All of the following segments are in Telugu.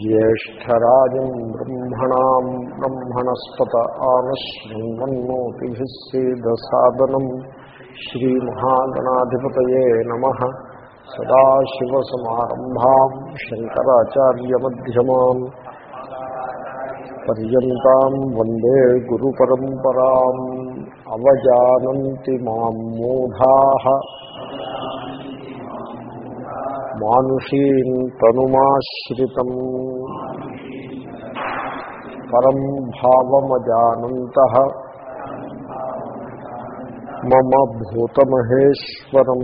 ज्येष्ठराजम् ब्रह्मणाम् ब्रह्मणस्पत आनशृण्वन्नोतिभिः सीदसादनम् श्रीमहागणाधिपतये नमः सदाशिवसमारम्भाम् शङ्कराचार्यमध्यमाम् पर्यन्ताम् वन्दे गुरुपरम्पराम् अवजानन्ति माम् मूढाः మానుషీం తనుమాశ్రితం పరం భావమజానంత. మమ భూతమహేశ్వరం.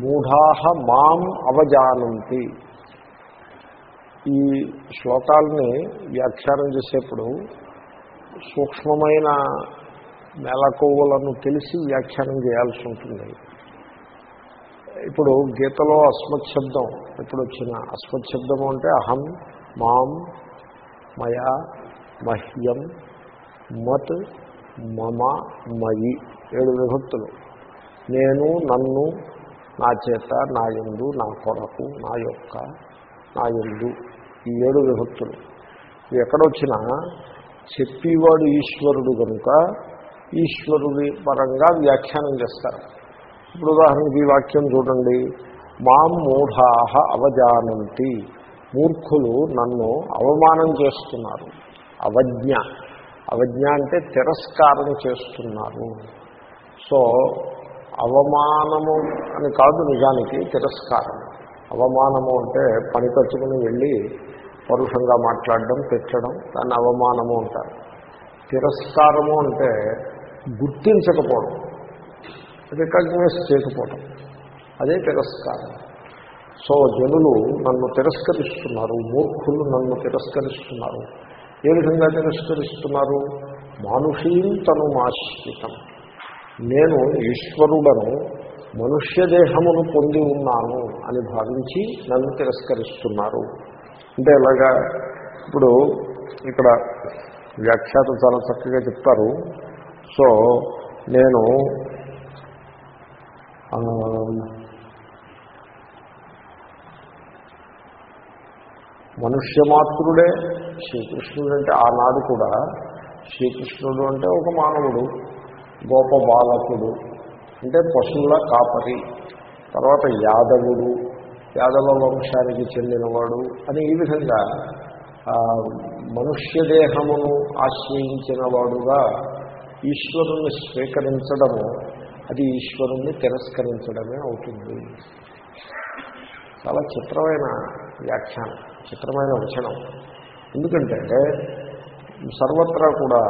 మూఢా మాం అవజానంతి. ఈ శ్లోకాలని వ్యాఖ్యానం చేసేప్పుడు సూక్ష్మమైన మెలకువలను తెలిసి వ్యాఖ్యానం చేయాల్సి ఉంటుంది. ఇప్పుడు గీతలో అస్మత్శబ్దం ఎప్పుడు వచ్చిన అస్మత్శబ్దము అంటే అహం మాం మయా మహ్యం మత్ మమ మయి ఏడు విభక్తులు. నేను నన్ను నా చేత నా యందు నా కొరకు నా యొక్క నా యందు ఈ ఏడు విభక్తులు. ఇవి ఎక్కడొచ్చినా? చెప్పేవాడు ఈశ్వరుడు కనుక ఈశ్వరుడి పరంగా వ్యాఖ్యానం చేస్తారు. ఇప్పుడు ఉదాహరణకి ఈ వాక్యం చూడండి. మాం మూఢాహ అవజానంతి. మూర్ఖులు నన్ను అవమానం చేస్తున్నారు. అవజ్ఞ. అవజ్ఞ అంటే తిరస్కారం చేస్తున్నారు. సో అవమానము అని కాదు నిజానికి తిరస్కారం. అవమానము అంటే పని కట్టుకుని వెళ్ళి పరుషంగా మాట్లాడడం తెచ్చడం దాన్ని అవమానము అంటారు. తిరస్కారము అంటే గుర్తించకపోవడం. రికగ్నైజ్ చేయకపోవటం అదే తిరస్కారం. సో జనులు నన్ను తిరస్కరిస్తున్నారు. మూర్ఖులు నన్ను తిరస్కరిస్తున్నారు. ఏ విధంగా తిరస్కరిస్తున్నారు? మానుషీం తను నేను ఈశ్వరుడను మనుష్య దేహమును పొంది ఉన్నాను అని భావించి నన్ను తిరస్కరిస్తున్నారు. అంటే ఎలాగా? ఇప్పుడు ఇక్కడ వ్యాఖ్యాత చాలా చక్కగా చెప్తారు. సో నేను మనుష్యమాత్రుడే శ్రీకృష్ణుడు అంటే ఆనాడు కూడా శ్రీకృష్ణుడు అంటే ఒక మానవుడు గోప బాలకుడు అంటే పశువుల కాపరి తర్వాత యాదవుడు యాదవ వంశానికి చెందినవాడు అని ఈ విధంగా మనుష్య దేహమును ఆశ్రయించిన వాడుగా ఈశ్వరుణ్ణి స్వీకరించడము అది ఈశ్వరుణ్ణి తిరస్కరించడమే అవుతుంది. చాలా చిత్రమైన వ్యాఖ్యానం చిత్రమైన వచనం. ఎందుకంటే సర్వత్రా కూడా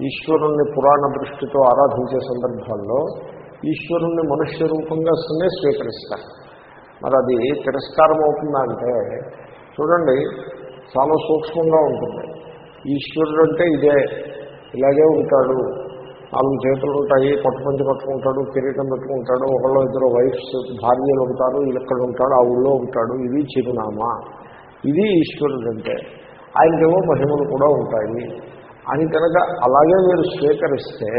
ఈశ్వరుణ్ణి పురాణ దృష్టితో ఆరాధించే సందర్భాల్లో ఈశ్వరుణ్ణి మనుష్య రూపంగానే స్వీకరిస్తారు. మరి అది తిరస్కారం అవుతుందా అంటే చూడండి చాలా సూక్ష్మంగా ఉంటుంది. ఈశ్వరుడు అంటే ఇదే ఇలాగే ఉంటాడు నాలుగు చేతులు ఉంటాయి పట్టుపంచి పట్టుకుంటాడు కిరీటం పెట్టుకుంటాడు ఒకళ్ళు ఇద్దరు వైఫ్స్ భార్యలు ఉంటారు ఇక్కడ ఉంటాడు ఆ ఊళ్ళో ఉంటాడు ఇది చిరునామా. ఇది ఈశ్వరుడు అంటే ఆయనకేమో మహిమలు కూడా ఉంటాయి. అని కనుక అలాగే మీరు స్వీకరిస్తే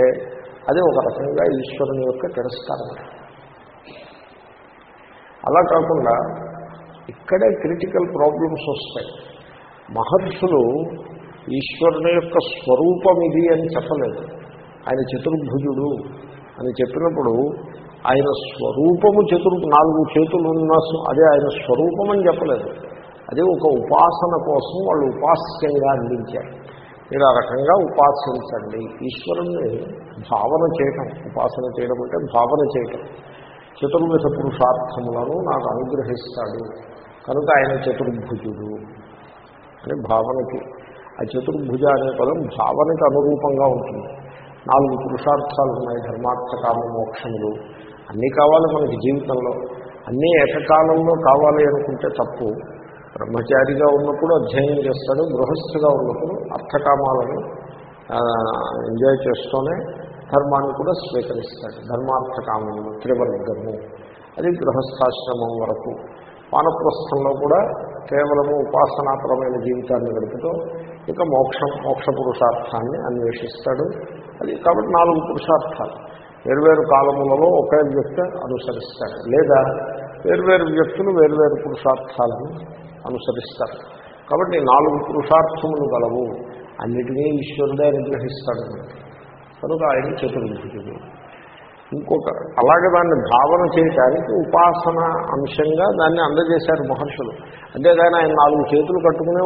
అది ఒక రకంగా ఈశ్వరుని యొక్క తిరస్కారం. అలా కాకుండా ఇక్కడే క్రిటికల్ ప్రాబ్లమ్స్ వస్తాయి. మహర్షులు ఈశ్వరుని యొక్క స్వరూపం ఇది అని చెప్పలేదు. ఆయన చతుర్భుజుడు అని చెప్పినప్పుడు ఆయన స్వరూపము చతుర్ నాలుగు చేతులు ఉన్న అదే ఆయన స్వరూపం అని చెప్పలేదు. అదే ఒక ఉపాసన కోసం వాళ్ళు ఉపాస్యంగా అందించారు. మీరు ఆ రకంగా ఉపాసించండి. ఈశ్వరుణ్ణి భావన చేయటం ఉపాసన చేయడం అంటే భావన చేయటం. చతుర్విధ పురుషార్థములను నాకు అనుగ్రహిస్తాడు. కనుక ఆయన చతుర్భుజుడు అని భావనకి ఆ చతుర్భుజ అనే పదం భావనకి అనురూపంగా ఉంటుంది. నాలుగు పురుషార్థాలు ఉన్నాయి ధర్మార్థ కామ మోక్షములు. అన్నీ కావాలి మనకి జీవితంలో. అన్నీ ఏకకాలంలో కావాలి అనుకుంటే తప్పు. బ్రహ్మచారిగా ఉన్నప్పుడు అధ్యయనం చేస్తాడు గృహస్థుగా ఉన్నప్పుడు అర్థకామాలను ఎంజాయ్ చేస్తూనే ధర్మాన్ని కూడా స్వీకరిస్తాడు. ధర్మార్థకామము త్రివర్గము. అది గృహస్థాశ్రమం వరకు. వానప్రస్థంలో కూడా కేవలము ఉపాసనాపరమైన జీవితాన్ని గడుపుతూ ఇక మోక్షం మోక్ష పురుషార్థాన్ని అన్వేషిస్తాడు. అది కాబట్టి నాలుగు పురుషార్థాలు. వేర్వేరు కాలములలో ఒకే వ్యక్తి అనుసరిస్తాడు. లేదా వేర్వేరు వ్యక్తులు వేరువేరు పురుషార్థాలను అనుసరిస్తారు. కాబట్టి నాలుగు పురుషార్థములు గలవు. అన్నిటినీ ఈశ్వరుడే అనుగ్రహిస్తాడు. కనుక ఆయన చతుర్భుజుడు. ఇంకొక అలాగే దాన్ని భావన చేయటానికి ఉపాసన అంశంగా దాన్ని అందజేశారు మహర్షులు. అంతేగాని ఆయన నాలుగు చేతులు కట్టుకుని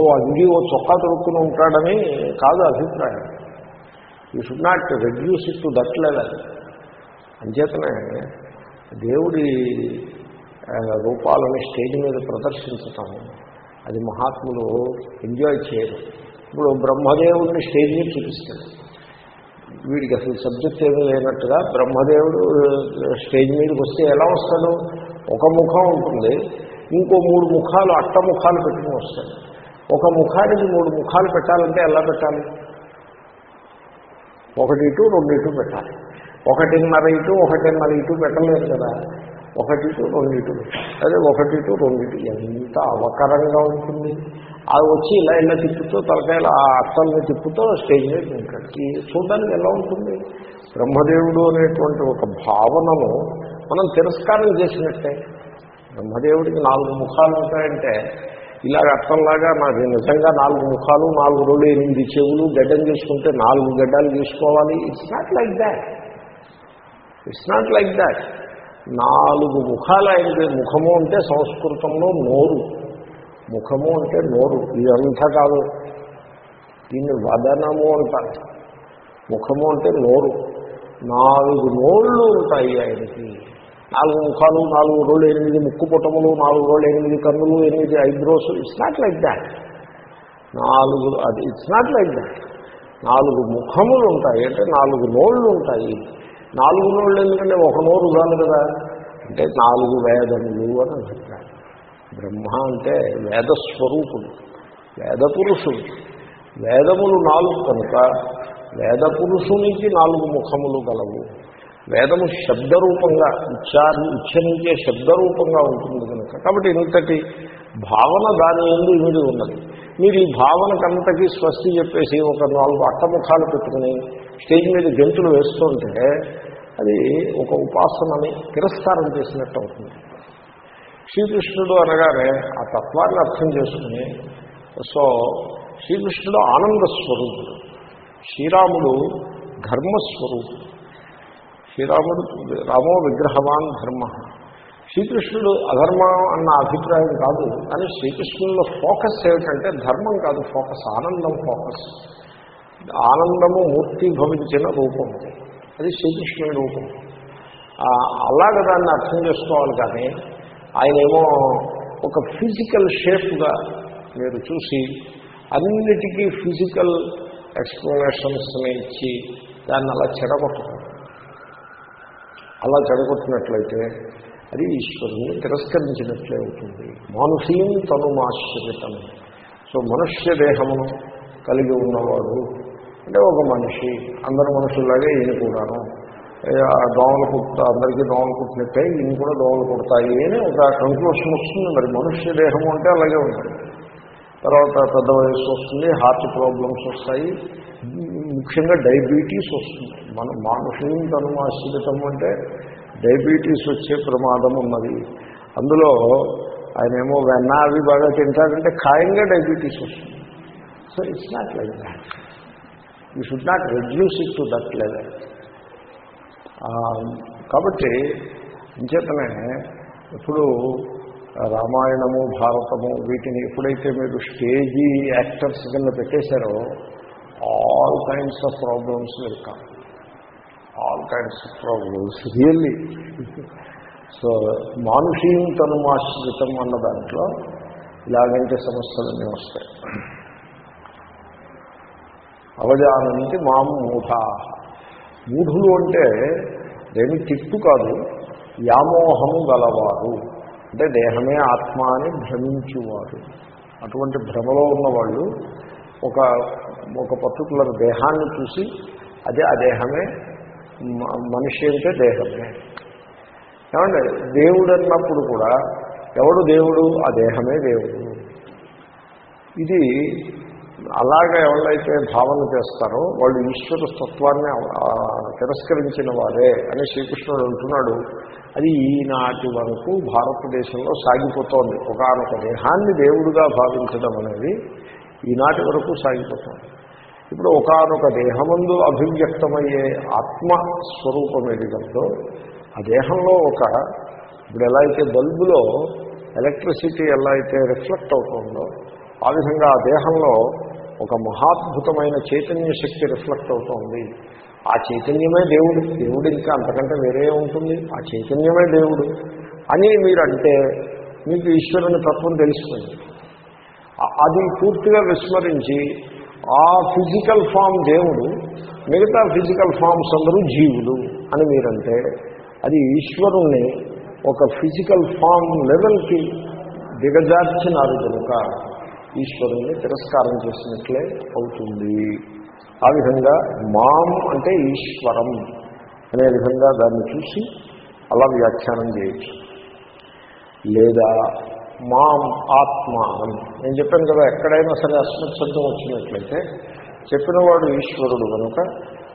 ఓ అంగి ఓ చొక్కా తొడుక్కుని ఉంటాడని కాదు అభిప్రాయం. You should not reduce it to that level అంచేతనే దేవుడి రూపాలను స్టేజ్ మీద ప్రదర్శించటం అది మహాత్ములు ఎంజాయ్ చేయరు. ఇప్పుడు బ్రహ్మదేవుడిని స్టేజ్ మీద చూపిస్తాడు వీడికి అసలు సబ్జెక్ట్ ఏమీ లేనట్టుగా బ్రహ్మదేవుడు స్టేజ్ మీదకి వస్తే ఎలా వస్తాడు? ఒక ముఖం ఉంటుంది. ఇంకో మూడు ముఖాలు అట్టముఖాలు పెట్టుకుని వస్తాడు. ఒక ముఖానికి మూడు ముఖాలు పెట్టాలంటే ఎలా పెట్టాలి? ఒకటి ఇటు రెండు ఇటు పెట్టాలి. ఒకటిన్నర ఇటు ఒకటిన్నర ఇటు పెట్టలేదు కదా. ఒకటి టు రెండు అదే ఒకటి టు రెండిటు. ఎంత అవకరంగా ఉంటుంది. అది వచ్చి ఇలా ఇలా తిప్పుతో తలకాయలు ఆ అట్టల్ని తిప్పుతూ స్టేజ్ మీద ఉంటాడు చూడడానికి ఎలా ఉంటుంది? బ్రహ్మదేవుడు అనేటువంటి ఒక భావనను మనం తిరస్కారం చేసినట్టే. బ్రహ్మదేవుడికి నాలుగు ముఖాలు ఉంటాయంటే ఇలాగ అర్థంలాగా నాకు నిజంగా నాలుగు ముఖాలు నాలుగు రోజులు ఎనిమిది చెవులు గడ్డం చేసుకుంటే నాలుగు గడ్డాలు తీసుకోవాలి it's not like that it's not like that నాలుగు ముఖాలు ఆయనకి ముఖము అంటే సంస్కృతంలో నోరు. ముఖము అంటే నోరు. ఇదంతా కాదు. దీన్ని వదనము అంటారు. ముఖము అంటే నోరు. నాలుగు నోళ్ళు ఉంటాయి ఆయనకి. నాలుగు ముఖాలు నాలుగు రోళ్ళు ఎనిమిది ముక్కు పుటములు నాలుగు రోళ్ళు ఎనిమిది కన్నులు ఎనిమిది eyebrows. It's not like that నాలుగు అది ఇట్స్ నాట్ లైక్ దాట్ నాలుగు ముఖములు ఉంటాయి. అంటే నాలుగు నోళ్ళు ఉంటాయి. నాలుగు నోళ్ళు ఎందుకంటే ఒక నోరు కాదు కదా? అంటే నాలుగు వేదములు అని అభిప్రాయం. బ్రహ్మ అంటే వేదస్వరూపుడు వేద పురుషుడు వేదములు నాలుగు కనుక వేద పురుషునికి నాలుగు ముఖములు గలవు. వేదము శబ్దరూపంగా ఉచ్చారణ ఉచ్చరించే శబ్దరూపంగా ఉంటుంది కనుక. కాబట్టి ఇంతటి భావన దాని ఎందు ఇమిడి ఉన్నది. మీరు ఈ భావనకంతకీ స్వస్తి చెప్పేసి ఒక నాలుగు అట్టముఖాలు పెట్టుకుని స్టేజ్ మీద గెంతులు వేస్తుంటే అది ఒక ఉపాసనని తిరస్కారం చేసినట్టు అవుతుంది. శ్రీకృష్ణుడు అనగానే ఆ తత్వాన్ని అర్థం చేసుకుని సో శ్రీకృష్ణుడు ఆనంద స్వరూపుడు. శ్రీరాముడు ధర్మస్వరూపుడు. శ్రీరాముడు రామో విగ్రహవాన్ ధర్మ. శ్రీకృష్ణుడు అధర్మం అన్న అభిప్రాయం కాదు కానీ శ్రీకృష్ణుల్లో ఫోకస్ ఏమిటంటే ధర్మం కాదు ఫోకస్ ఆనందం ఫోకస్. ఆనందము మూర్తి భవించిన రూపం. అది. అది శ్రీకృష్ణుడి రూపం అలాగ దాన్ని అర్థం చేసుకోవాలి కానీ ఆయనేమో ఒక ఫిజికల్ షేప్గా మీరు చూసి అన్నిటికీ ఫిజికల్ ఎక్స్ప్లెనేషన్స్ని ఇచ్చి దాన్ని అలా చెడగొట్టకూడదు అలా చెడగొట్టినట్లయితే అది ఈశ్వరుని తిరస్కరించినట్లే అవుతుంది. తను తనుమాశ్రితం. సో మనుష్య దేహమును కలిగి ఉన్నవాడు అంటే ఒక మనిషి అందరు మనుషుల్లాగే ఈయన కూడాను. దోమలు కుట్ట అందరికీ దోమలు కుట్టినట్టే ఈయన కూడా దోమలు కుడతాయి అని ఒక కంక్లూషన్ వస్తుంది. మరి మనుష్య దేహం అంటే అలాగే ఉంటుంది. తర్వాత పెద్ద వయసు వస్తుంది హార్ట్ ప్రాబ్లమ్స్ వస్తాయి ముఖ్యంగా డయాబెటీస్ వస్తుంది. మన మానుషం తనుమాశ్రితం అంటే డయాబెటీస్ వచ్చే ప్రమాదం ఉన్నది. అందులో ఆయన ఏమో వెన్న అవి బాగా తింటాడంటే ఖాయంగా డయాబెటీస్ వస్తుంది. So it's not like that you should not reduce it to that level. కాబట్టి అంచేతనే ఇప్పుడు రామాయణము భారతము వీటిని ఎప్పుడైతే మీరు స్టేజీ యాక్టర్స్ కింద పెట్టేశారో all kinds of problems will all kinds of problems really so మానుషీం తనుమాశ్రితం అన్న దాంట్లో ఇలాగంటే సమస్యలన్నీ వస్తాయి. అవజానంతి మాం మూఢా. మూఢులు అంటే దేని తిట్టు కాదు వ్యామోహము గలవారు. అంటే దేహమే ఆత్మ అని భ్రమించువారు. అటువంటి భ్రమలో ఉన్నవాళ్ళు ఒక ఒక పర్టికులర్ దేహాన్ని చూసి అదే ఆ దేహమే మ- మనిషి అంటే దేహమే. ఏమండి దేవుడు అన్నప్పుడు కూడా ఎవడు దేవుడు? ఆ దేహమే దేవుడు. ఇది అలాగా ఎవరైతే భావన చేస్తారో వాళ్ళు ఈశ్వర తత్వాన్ని తిరస్కరించిన వారే అని శ్రీకృష్ణుడు అంటున్నాడు. అది ఈనాటి వరకు భారతదేశంలో సాగిపోతోంది. ఒకనొక దేహాన్ని దేవుడుగా భావించడం అనేది ఈనాటి వరకు సాగిపోతుంది. ఇప్పుడు ఒకనొక దేహమందు అభివ్యక్తమయ్యే ఆత్మ స్వరూపం ఏది ఆ దేహంలో ఒక ఇప్పుడు ఎలా అయితే బల్బులో ఎలక్ట్రిసిటీ ఎలా అయితే రిఫ్లెక్ట్ అవుతుందో ఆ విధంగా ఆ దేహంలో ఒక మహాద్భుతమైన చైతన్య శక్తి రిఫ్లెక్ట్ అవుతోంది. ఆ చైతన్యమే దేవుడు. దేవుడు ఇంకా అంతకంటే వేరే ఉంటుంది. ఆ చైతన్యమే దేవుడు అని మీరు అంటే మీకు ఈశ్వరుని తత్వం తెలుస్తుంది. అది పూర్తిగా విస్మరించి ఆ ఫిజికల్ ఫామ్ దేవుడు మిగతా ఫిజికల్ ఫామ్స్ అందరూ జీవులు అని మీరంటే అది ఈశ్వరుణ్ణి ఒక ఫిజికల్ ఫామ్ లెవెల్కి దిగజార్చినారు కనుక ఈశ్వరుణ్ణి తిరస్కారం చేసినట్లే అవుతుంది. ఆ విధంగా మాం అంటే ఈశ్వరం అనే విధంగా దాన్ని చూసి అలా వ్యాఖ్యానం చేయొచ్చు. లేదా మాం ఆత్మానం. నేను చెప్పాను కదా ఎక్కడైనా సరే అస్మత్ వచ్చినట్లయితే చెప్పినవాడు ఈశ్వరుడు కనుక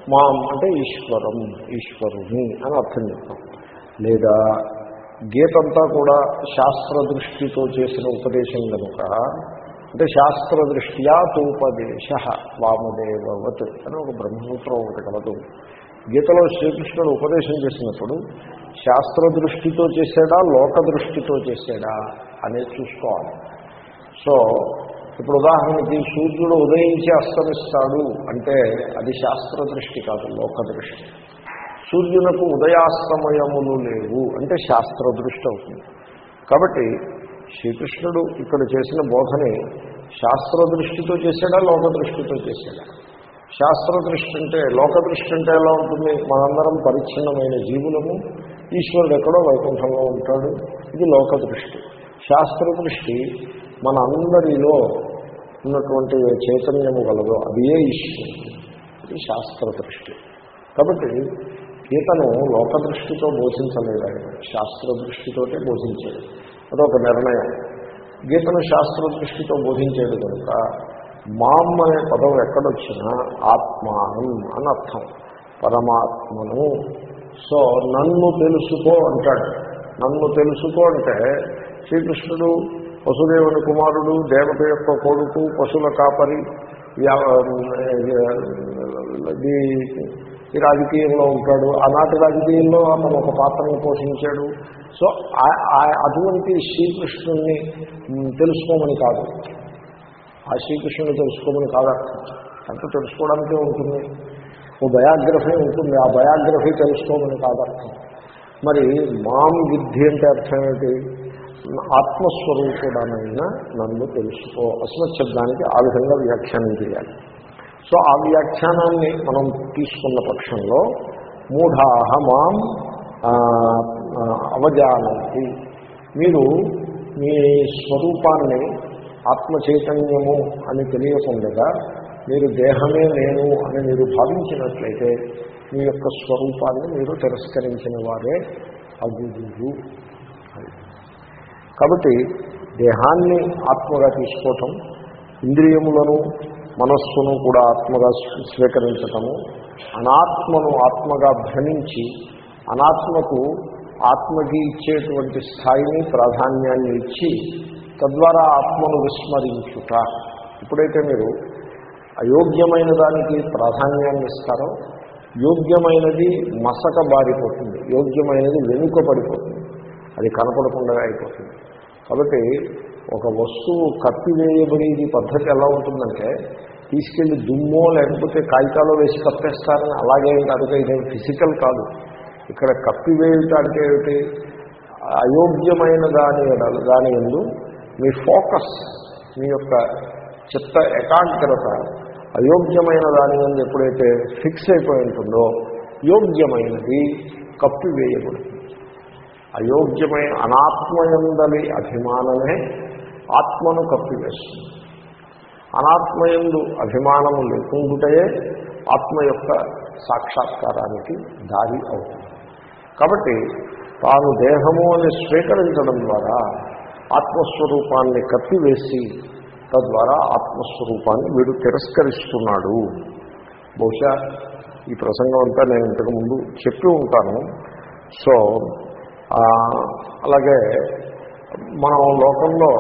మాం అంటే ఈశ్వరం ఈశ్వరుని అని అర్థం చెప్తాం. లేదా గీతంతా కూడా శాస్త్ర దృష్టితో చేసిన ఉపదేశం కనుక అంటే శాస్త్రదృష్ట్యా తూపదేశ వామదేవవత్ అని ఒక బ్రహ్మసూత్రం ఒకటి కలదు. గీతలో శ్రీకృష్ణుడు ఉపదేశం చేసినప్పుడు శాస్త్ర దృష్టితో చేశాడా లోక దృష్టితో చేశాడా అనేది చూసుకోవాలి. సో ఇప్పుడు ఉదాహరణకి సూర్యుడు ఉదయించి అస్తమిస్తాడు అంటే అది శాస్త్ర దృష్టి కాదు లోక దృష్టి సూర్యునకు ఉదయాస్తమయములు లేవు అంటే శాస్త్ర దృష్టి అవుతుంది. కాబట్టి శ్రీకృష్ణుడు ఇక్కడ చేసిన బోధని శాస్త్ర దృష్టితో చేశాడా లోక దృష్టితో చేశాడా? శాస్త్ర దృష్టి అంటే లోక దృష్టి అంటే ఎలా ఉంటుంది? మనందరం పరిచ్ఛిన్నమైన జీవులము. ఈశ్వరుడు ఎక్కడో వైకుంఠంలో ఉంటాడు. ఇది లోక దృష్టి శాస్త్ర దృష్టి మన అందరిలో ఉన్నటువంటి చైతన్యము గలదు అది ఏ ఈశ్వరుడు? ఇది శాస్త్ర దృష్టి కాబట్టి గీతను లోక దృష్టితో బోధించలేదు ఆయన. శాస్త్ర దృష్టితోటే బోధించాడు. అదొక నిర్ణయం గీతను శాస్త్ర దృష్టితో బోధించేది కనుక మాం అనే పదం ఎక్కడొచ్చినా ఆత్మానం అని అర్థం పరమాత్మను సో నన్ను తెలుసుకో అంటాడు నన్ను తెలుసుకో అంటే శ్రీకృష్ణుడు వసుదేవుని కుమారుడు దేవత యొక్క కొడుకు పశువుల కాపరి వ్యా- ఈ రాజకీయంలో ఉంటాడు. ఆనాటి రాజకీయంలో అతను ఒక పాత్రను పోషించాడు. సో ఆ- ఆ- అటువంటి శ్రీకృష్ణుణ్ణి తెలుసుకోమని కాదు. ఆ శ్రీకృష్ణుని తెలుసుకోమని కాదు అర్థం అంత తెలుసుకోవడానికే ఉంటుంది. ఓ బయోగ్రఫీ ఉంటుంది. ఆ బయోగ్రఫీ తెలుసుకోమని కాదు అర్థం మరి మాం విద్ధి అంటే అర్థం ఏంటి? ఆత్మస్వరూపుడనైనా నన్ను తెలుసుకో. అసలు శబ్దానికి ఆ విధంగా వ్యాఖ్యానం చేయాలి. సో ఆ వ్యాఖ్యానాన్ని మనం తీసుకున్న పక్షంలో మూఢాహ మాం అవజానంతి. మీరు మీ స్వరూపాన్ని ఆత్మ చైతన్యము అని తెలియకుండగా మీరు దేహమే నేను అని మీరు భావించినట్లయితే మీ యొక్క స్వరూపాన్ని మీరు తిరస్కరించిన వారే అగురు కాబట్టి దేహాన్ని ఆత్మగా తీసుకోవటం ఇంద్రియములను మనస్సును కూడా ఆత్మగా స్వీకరించటము అనాత్మను ఆత్మగా భ్రమించి అనాత్మకు ఆత్మకి ఇచ్చేటువంటి స్థాయిని ప్రాధాన్యాన్ని ఇచ్చి తద్వారా ఆత్మను విస్మరించుట. ఎప్పుడైతే మీరు అయోగ్యమైన దానికి ప్రాధాన్యాన్ని ఇస్తారో యోగ్యమైనది మసక బారిపోతుంది యోగ్యమైనది వెనుక పడిపోతుంది. అది కనపడకుండా అయిపోతుంది. కాబట్టి ఒక వస్తువు కప్పివేయబడేది పద్ధతి ఎలా ఉంటుందంటే తీసుకెళ్ళి దుమ్మో లేకపోతే కాగితాలో వేసి కప్పేస్తారని అలాగే కాదు ఇదేం ఫిజికల్ కాదు. ఇక్కడ కప్పివేయుట అంటే ఏమిటి? అయోగ్యమైన దాని దాని ఎందు మీ ఫోకస్ మీ యొక్క చిత్త ఏకాగ్రత అయోగ్యమైన దాని ఎందు ఎప్పుడైతే ఫిక్స్ అయిపోయి ఉంటుందో యోగ్యమైనది కప్పివేయబడుతుంది అయోగ్యమైన అనాత్మయందలి అభిమానమే ఆత్మను కప్పివేస్తుంది అనాత్మయందు అభిమానము లేకుండుటయే ఆత్మ యొక్క సాక్షాత్కారానికి దారి అవుతుంది. కాబట్టి తాను దేహము అని స్వీకరించడం ద్వారా ఆత్మస్వరూపాన్ని కప్పివేసి తద్వారా ఆత్మస్వరూపాన్ని వీడు తిరస్కరిస్తున్నాడు. బహుశా ఈ ప్రసంగం అంతా నేను ఇంతకుముందు చెప్పి ఉంటాను. సో అలాగే మనం లోకంలో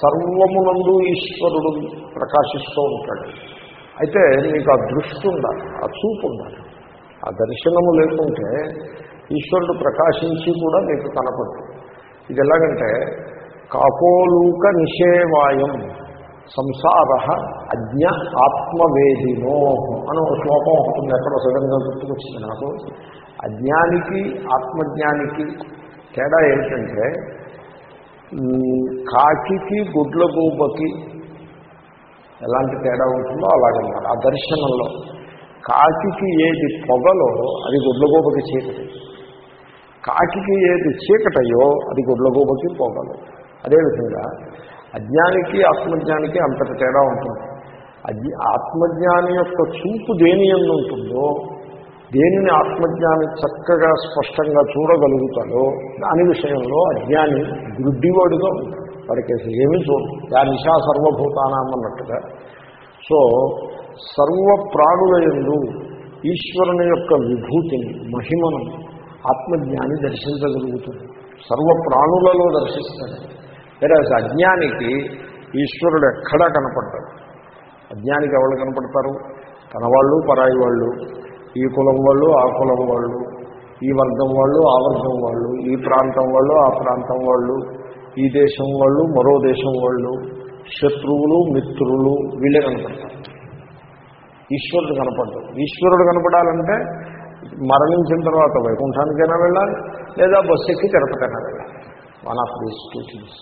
సర్వమునందు ఈశ్వరుడు ప్రకాశిస్తూ ఉంటాడు. అయితే మీకు ఆ దృష్టి ఉండాలి ఆ చూపు ఉండాలి. ఆ దర్శనము లేకుంటే ఈశ్వరుడు ప్రకాశించి కూడా మీకు కనపడదు. ఇది ఎలాగంటే కాకోలూక నిషేవాయం సంసార అజ్ఞ ఆత్మవేదినో అని ఒక శ్లోకం ఉంటుంది ఎక్కడో సడన్గా గుర్తుకొచ్చింది నాకు. అజ్ఞానికి ఆత్మజ్ఞానికి తేడా ఏంటంటే ఈ కాకి గుడ్ల గూబకి ఎలాంటి తేడా ఉంటుందో అలాగన్నమాట ఆ దర్శనంలో కాకికి ఏది పొగలో అది గుడ్లగోపకి చీకటి. కాకికి ఏది చీకటయో అది గుడ్లగోపకి పొగలు. అదేవిధంగా అజ్ఞానికి ఆత్మజ్ఞానికి అంతటి తేడా ఉంటుంది. అజ్ఞ ఆత్మజ్ఞాని యొక్క చూపు దేని ఎందు ఉంటుందో దేనిని ఆత్మజ్ఞాని చక్కగా స్పష్టంగా చూడగలుగుతాడో దాని విషయంలో అజ్ఞాని గుడ్డివాడుగా ఉంటాడు. వాడికి అసలు ఏమీ చూడు యా నిశా సర్వభూతానం అన్నట్టుగా సో సర్వ ప్రాణులందు ఈశ్వరుని యొక్క విభూతిని మహిమను ఆత్మజ్ఞాని దర్శించగలుగుతుంది సర్వ ప్రాణులలో దర్శిస్తాడు. వేరే అజ్ఞానికి ఈశ్వరుడు ఎక్కడా కనపడ్డాడు అజ్ఞానికి ఎవరు కనపడతారు? తన వాళ్ళు పరాయి వాళ్ళు ఈ కులం వాళ్ళు ఆ కులం వాళ్ళు ఈ వర్గం వాళ్ళు ఆ వర్గం వాళ్ళు ఈ ప్రాంతం వాళ్ళు ఆ ప్రాంతం వాళ్ళు ఈ దేశం వాళ్ళు మరో దేశం వాళ్ళు శత్రువులు మిత్రులు వీళ్ళే కనపడతారు. ఈశ్వరుడు కనపడదు ఈశ్వరుడు కనపడాలంటే మరణించిన తర్వాత వైకుంఠానికైనా వెళ్ళాలి లేదా బస్సు ఎక్కి తిరుపతైనా వెళ్ళాలి. One of these two things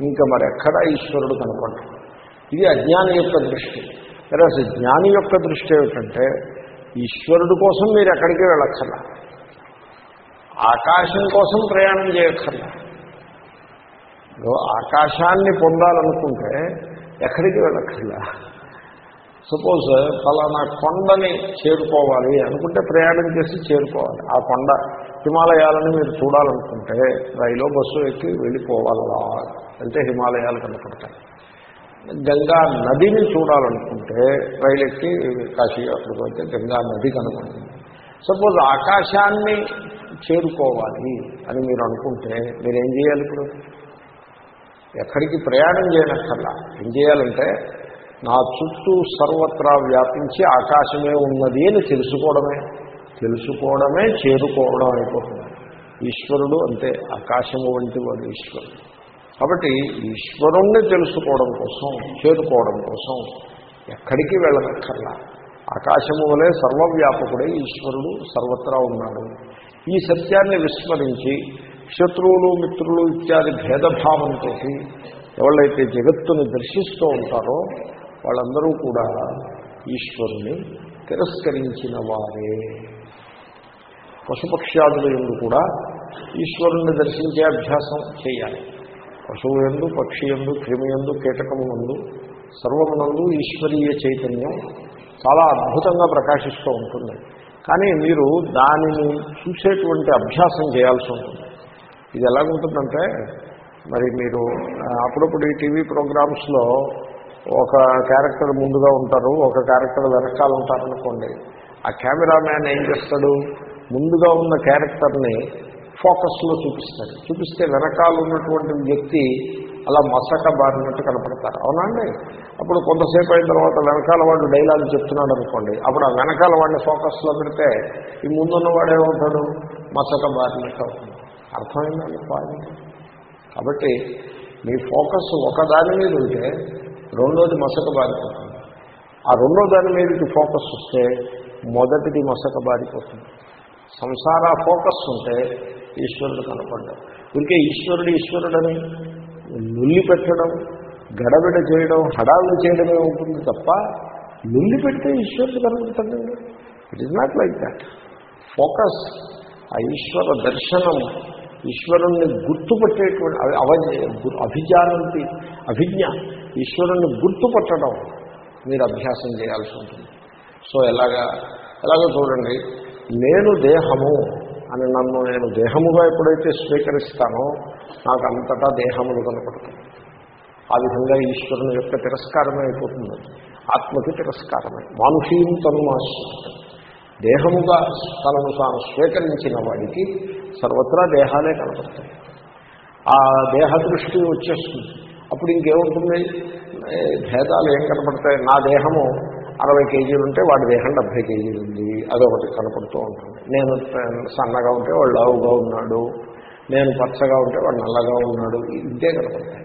ఇంకా మరి ఎక్కడ ఈశ్వరుడు కనపడ్డాడు ఇది అజ్ఞాని యొక్క దృష్టి. సరే జ్ఞాని యొక్క దృష్టి ఏమిటంటే ఈశ్వరుడు కోసం మీరు ఎక్కడికి వెళ్ళక్కర్లా. ఆకాశం కోసం ప్రయాణం చేయక్కర్లా. ఆకాశాన్ని పొందాలనుకుంటే ఎక్కడికి వెళ్ళక్కర్లా. సపోజ్ ఫలానా కొండని చేరుకోవాలి అనుకుంటే ప్రయాణం చేసి చేరుకోవాలి. ఆ కొండ హిమాలయాలని మీరు చూడాలనుకుంటే రైలు బస్సు ఎక్కి వెళ్ళిపోవాలా అంటే హిమాలయాలు కనపడతాయి. గంగా నదిని చూడాలనుకుంటే రైలు ఎక్కి కాశీ అక్కడికి వెళ్తే గంగా నది కనపడుతుంది సపోజ్ ఆకాశాన్ని చేరుకోవాలి అని మీరు అనుకుంటే మీరేం చేయాలి ఇప్పుడు? ఎక్కడికి ప్రయాణం చేయనక్కర్లా. ఏం చేయాలంటే నా చుట్టూ సర్వత్రా వ్యాపించి ఆకాశమే ఉన్నది అని తెలుసుకోవడమే. తెలుసుకోవడమే చేరుకోవడం అయిపోతుంది. ఈశ్వరుడు అంతే ఆకాశము వంటి వాడు ఈశ్వరుడు. కాబట్టి ఈశ్వరుణ్ణి తెలుసుకోవడం కోసం చేరుకోవడం కోసం ఎక్కడికి వెళ్ళనక్కర్లా. ఆకాశము వలె సర్వవ్యాపకుడే ఈశ్వరుడు సర్వత్రా ఉన్నాడు. ఈ సత్యాన్ని విస్మరించి శత్రువులు మిత్రులు ఇత్యాది భేదభావంతో ఎవళ్ళైతే జగత్తుని దర్శిస్తూ ఉంటారో వాళ్ళందరూ కూడా ఈశ్వరుని తిరస్కరించిన వారే. పశుపక్ష్యాదుల ఎందు కూడా ఈశ్వరుణ్ణి దర్శించే అభ్యాసం చేయాలి. పశువు ఎందు పక్షి ఎందు క్రిమి ఎందు కీటకము నందు సర్వమునందు ఈశ్వరీయ చైతన్యం చాలా అద్భుతంగా ప్రకాశిస్తూ ఉంటుంది. కానీ మీరు దానిని చూసేటువంటి అభ్యాసం చేయాల్సి ఉంటుంది. ఇది ఎలాగుంటుందంటే మరి మీరు అప్పుడప్పుడు ఈ టీవీ ప్రోగ్రామ్స్లో ఒక క్యారెక్టర్ ముందుగా ఉంటారు ఒక క్యారెక్టర్ వెనకాల ఉంటారనుకోండి ఆ కెమెరామ్యాన్ ఏం చేస్తాడు? ముందుగా ఉన్న క్యారెక్టర్ని ఫోకస్లో చూపిస్తాడు. చూపిస్తే వెనకాల ఉన్నటువంటి వ్యక్తి అలా మసక బారినట్టు కనపడతారు. అవునండి అప్పుడు కొంతసేపు అయిన తర్వాత వెనకాల వాడు డైలాగ్ చెప్తున్నాడు అనుకోండి. అప్పుడు ఆ వెనకాల వాడిని ఫోకస్లో పెడితే ఈ ముందున్న వాడు ఏమవుతాడు మసక బారినట్టు అవుతుంది. అర్థమైందండి పాయింట్? కాబట్టి మీ ఫోకస్ ఒకదాని మీద ఉంటే రెండోది మసక బారిపోతుంది. ఆ రెండో దాని మీదకి ఫోకస్ వస్తే మొదటిది మసక బారిపోతుంది. సంసార ఫోకస్ ఉంటే ఈశ్వరుడు కనపడ్డాడు. ఇంకే ఈశ్వరుడు ఈశ్వరుడని నుల్లి పెట్టడం గడబిడ చేయడం హడావులు చేయడమే ఉంటుంది తప్ప నుల్లి పెడితే ఈశ్వరుడు కనపడుతుందండి it is not like that focus ఆ ఈశ్వర దర్శనం ఈశ్వరుణ్ణి గుర్తుపట్టేటువంటి అవి- అవ అభిజానంతి అభిజ్ఞ ఈశ్వరుణ్ణి గుర్తుపట్టడం మీరు అభ్యాసం చేయాల్సి ఉంటుంది. సో ఎలాగా ఎలాగో చూడండి నేను దేహము అని నన్ను నేను దేహముగా ఎప్పుడైతే స్వీకరిస్తానో నాకు అంతటా దేహములు కనపడుతుంది ఆ విధంగా ఈశ్వరుని యొక్క తిరస్కారమే అయిపోతుంది. ఆత్మకి తిరస్కారమే. మానుషీం తనుమాశ్రితం దేహముగా తనను తాను స్వీకరించిన వాడికి సర్వత్రా దేహాలే కనపడతాయి. ఆ దేహ దృష్టి వచ్చేస్తుంది. అప్పుడు ఇంకేముంటుంది? భేదాలు ఏం కనపడతాయి? నా దేహము అరవై కేజీలు ఉంటే వాడి దేహం డెబ్భై కేజీలు ఉంది. అదొకటి కనపడుతూ ఉంటుంది. నేను సన్నగా ఉంటే వాడు లావుగా ఉన్నాడు. నేను పచ్చగా ఉంటే వాడు నల్లగా ఉన్నాడు. ఇదే కనపడతాయి.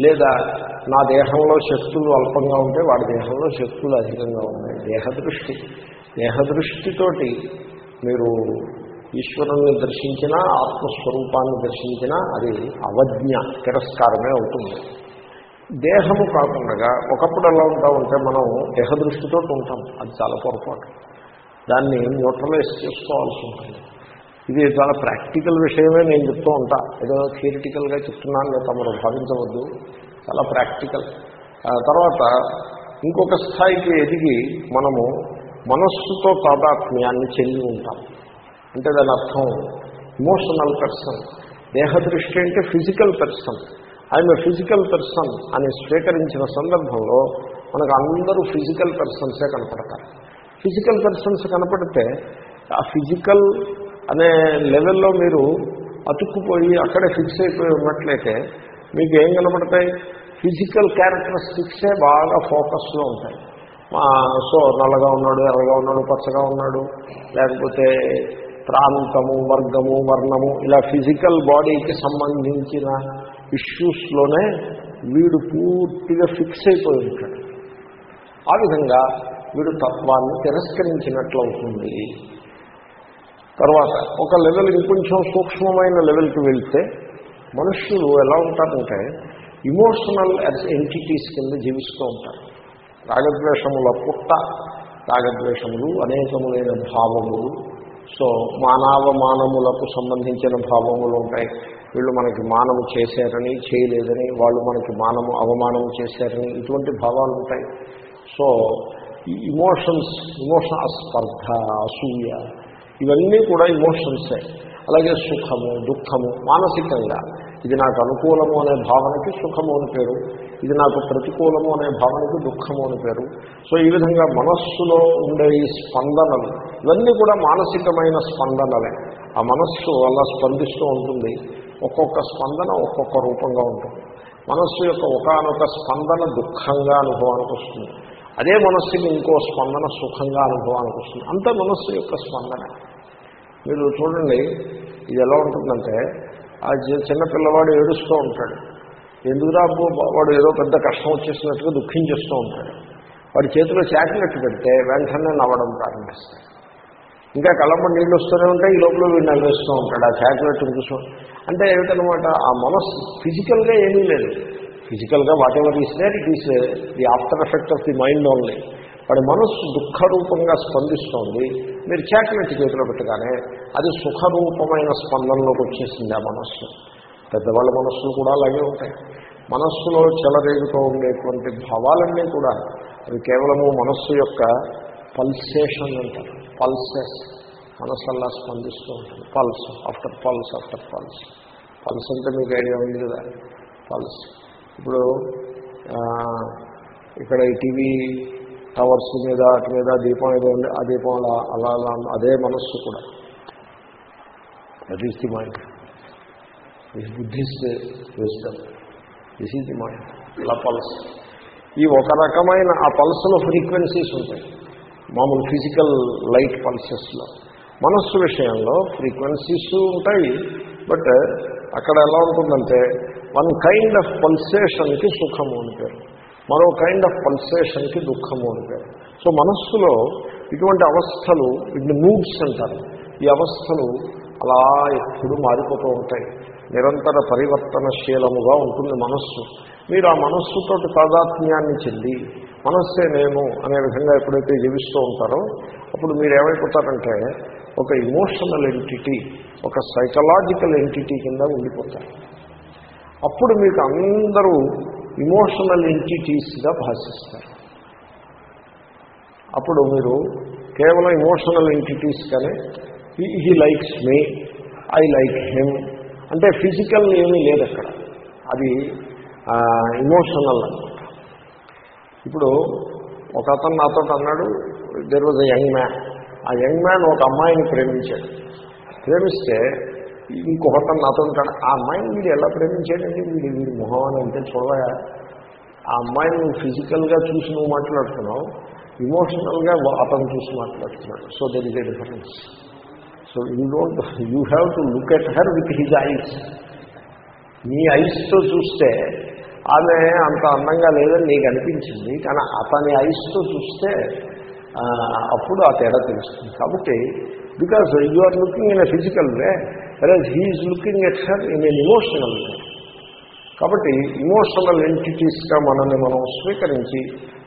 లేదా నా దేహంలో శక్తులు అల్పంగా ఉంటే వాడి దేహంలో శక్తులు అధికంగా ఉన్నాయి. దేహదృష్టి. దేహదృష్టితోటి మీరు ఈశ్వరుణ్ణి దర్శించినా ఆత్మస్వరూపాన్ని దర్శించినా అది అవజ్ఞ తిరస్కారమే అవుతుంది. దేహము కాకుండా ఒకప్పుడు ఎలా ఉంటామంటే మనం దేహదృష్టితో ఉంటాం. అది చాలా పొరపాటు. దాన్ని న్యూట్రలైజ్ చేసుకోవాల్సి ఉంటుంది. ఇది చాలా ప్రాక్టికల్ విషయమే నేను చెప్తూ ఉంటా. ఏదో థియరిటికల్గా చెప్తున్నాను లేదా తమరు భావించవద్దు. చాలా ప్రాక్టికల్ ఆ తర్వాత ఇంకొక స్థాయికి ఎదిగి మనము మనస్సుతో తాదాత్మ్యాన్ని చెంది ఉంటాం. అంటే దాని అర్థం ఇమోషనల్ పర్సన్ దేహదృష్టి అంటే physical person I'm physical person అని స్వీకరించిన సందర్భంలో మనకు అందరూ ఫిజికల్ పర్సన్సే కనపడతారు. ఫిజికల్ పర్సన్స్ కనపడితే ఆ ఫిజికల్ అనే లెవెల్లో మీరు అతుక్కుపోయి అక్కడే ఫిక్స్ అయిపోయి ఉన్నట్లయితే మీకు ఏం కనపడతాయి? ఫిజికల్ క్యారెక్టరిస్టిక్సే బాగా ఫోకస్లో ఉంటాయి. సో నల్లగా ఉన్నాడు ఎర్రగా ఉన్నాడు పచ్చగా ఉన్నాడు లేకపోతే ప్రాంతము వర్గము వర్ణము ఇలా ఫిజికల్ బాడీకి సంబంధించిన ఇష్యూస్లోనే వీడు పూర్తిగా ఫిక్స్ అయిపోయి ఉంటాడు. ఆ విధంగా వీడు తత్వాన్ని తిరస్కరించినట్లు అవుతుంది తర్వాత ఒక లెవెల్ ఇంకొంచెం సూక్ష్మమైన లెవెల్కి వెళ్తే మనుష్యులు ఎలా ఉంటారంటే ఇమోషనల్ ఎంటిటీస్ కింద జీవిస్తూ ఉంటారు. రాగద్వేషముల పుట్ట రాగద్వేషములు అనేకములైన భావములు. సో మానవమానములకు సంబంధించిన భావములు ఉంటాయి. వీళ్ళు మనకి మానము చేశారని చేయలేదని వాళ్ళు మనకి మానము అవమానము చేశారని ఇటువంటి భావాలు ఉంటాయి. సో ఈ ఇమోషన్స్ ఇమోషన్ స్పర్ధ అసూయ ఇవన్నీ కూడా ఇమోషన్సే అలాగే సుఖము దుఃఖము మానసికంగా. ఇది నాకు అనుకూలము అనే భావనకి సుఖము అని పేరు. ఇది నాకు ప్రతికూలము అనే భావనకి దుఃఖము అని పేరు. సో ఈ విధంగా మనస్సులో ఉండే ఈ స్పందనలు ఇవన్నీ కూడా మానసికమైన స్పందనలే. ఆ మనస్సు అలా స్పందిస్తూ ఉంటుంది. ఒక్కొక్క స్పందన ఒక్కొక్క రూపంగా ఉంటుంది. మనస్సు యొక్క ఒకనొక స్పందన దుఃఖంగా అనుభవానికి వస్తుంది. అదే మనస్సుకి ఇంకో స్పందన సుఖంగా అనుభవానికి వస్తుంది. అంత మనస్సు యొక్క స్పందన. మీరు చూడండి ఇది ఎలా ఉంటుందంటే ఆ చిన్న పిల్లవాడు ఏడుస్తూ ఉంటాడు. ఎందుకురా వాడు ఏదో పెద్ద కష్టం వచ్చేసినట్టుగా దుఃఖించేస్తూ ఉంటాడు. వాడి చేతిలో చాక్లెట్ పెడితే వెంటనే నవ్వడం ప్రారంభిస్తాడు. ఇంకా కళ్ళప్పుడు నీళ్ళు వస్తూనే ఉంటాయి ఈ లోపల వీడు నవ్వేస్తూ ఉంటాడు ఆ చాక్లెట్ చూసాం అంటే ఏమిటనమాట ఆ మనస్సు ఫిజికల్గా ఏమీ లేదు. ఫిజికల్గా whatever is there it is the after effect of the mind only. వాడి మనస్సు దుఃఖరూపంగా స్పందిస్తోంది. మీరు చాక్లెట్ చేతిలో పెట్టగానే అది సుఖరూపమైన స్పందనలోకి వచ్చేసింది ఆ మనస్సు. పెద్దవాళ్ళ మనస్సులు కూడా అలాగే ఉంటాయి. మనస్సులో చెలరేగుతూ ఉండేటువంటి భావాలన్నీ కూడా అవి కేవలము మనస్సు యొక్క పల్సేషన్ అంటారు. పల్సెస్. మనసు అలా స్పందిస్తూ ఉంటుంది. Pulse after pulse after pulse. Pulse అంటే మీకు ఐడియా ఉంది కదా? పల్స్. ఇప్పుడు ఇక్కడ ఈ టీవీ టవర్స్ మీద అటు మీద దీపం ఏదో ఉంది ఆ దీపం అలా అలా అలా అదే మనస్సు కూడా. That is the mind this Buddhist wisdom this is the mind అలా పల్స్. ఈ ఒక రకమైన ఆ పల్స్లో ఫ్రీక్వెన్సీస్ ఉంటాయి. మామూలు ఫిజికల్ లైట్ పల్సెస్లో. మనస్సు విషయంలో ఫ్రీక్వెన్సీస్ ఉంటాయి బట్ అక్కడ ఎలా ఉంటుందంటే వన్ కైండ్ ఆఫ్ పల్సేషన్కి సుఖము అని పేరు. మరో కైండ్ ఆఫ్ పల్సేషన్కి దుఃఖము అని పేరు. సో మనస్సులో ఇటువంటి అవస్థలు వీటిని మూడ్స్ అంటారు. ఈ అవస్థలు అలా ఎప్పుడు మారిపోతూ ఉంటాయి. నిరంతర పరివర్తనశీలముగా ఉంటుంది మనస్సు. మీరు ఆ మనస్సుతో తాదాత్మ్యాన్ని చెంది మనస్సే నేను అనే విధంగా ఎప్పుడైతే జీవిస్తూ ఉంటారో అప్పుడు మీరు ఏమైపోతారంటే ఒక ఇమోషనల్ ఎంటిటీ ఒక సైకలాజికల్ ఎంటిటీ కింద ఉండిపోతారు. అప్పుడు మీకు అందరూ ఇమోషనల్ ఎంటిటీస్గా భాషిస్తారు. అప్పుడు మీరు కేవలం ఇమోషనల్ ఎంటిటీస్ కానీ he likes me I like him. అంటే ఫిజికల్ ఏమీ లేదు అక్కడ అది ఇమోషనల్ ఇప్పుడు ఒక అతను నాతో అన్నాడు there was a young man ఆ యంగ్ మ్యాన్ ఒక అమ్మాయిని ప్రేమించాడు. ప్రేమిస్తే ఇంకొకతను నాతో ఉంటాడు. ఆ అమ్మాయిని వీడు ఎలా ప్రేమించాడండి? వీడు వీడి మొహం అని అంటే చూడగా ఆ అమ్మాయిని నువ్వు ఫిజికల్గా చూసి నువ్వు మాట్లాడుతున్నావు. ఇమోషనల్గా అతను చూసి మాట్లాడుతున్నాడు. So there is a difference so you don't you have to look at her with his eyes నీ ఐస్తో చూస్తే ఆమె అంత అందంగా లేదని నీకు అనిపించింది కానీ అతని ఐస్తో చూస్తే అప్పుడు ఆ తేడా తెలుస్తుంది. కాబట్టి because you are looking in a physical way versus he's looking at her in an emotional way కాబట్టి ఇమోషనల్ ఎంటిటీస్గా మనల్ని మనం స్వీకరించి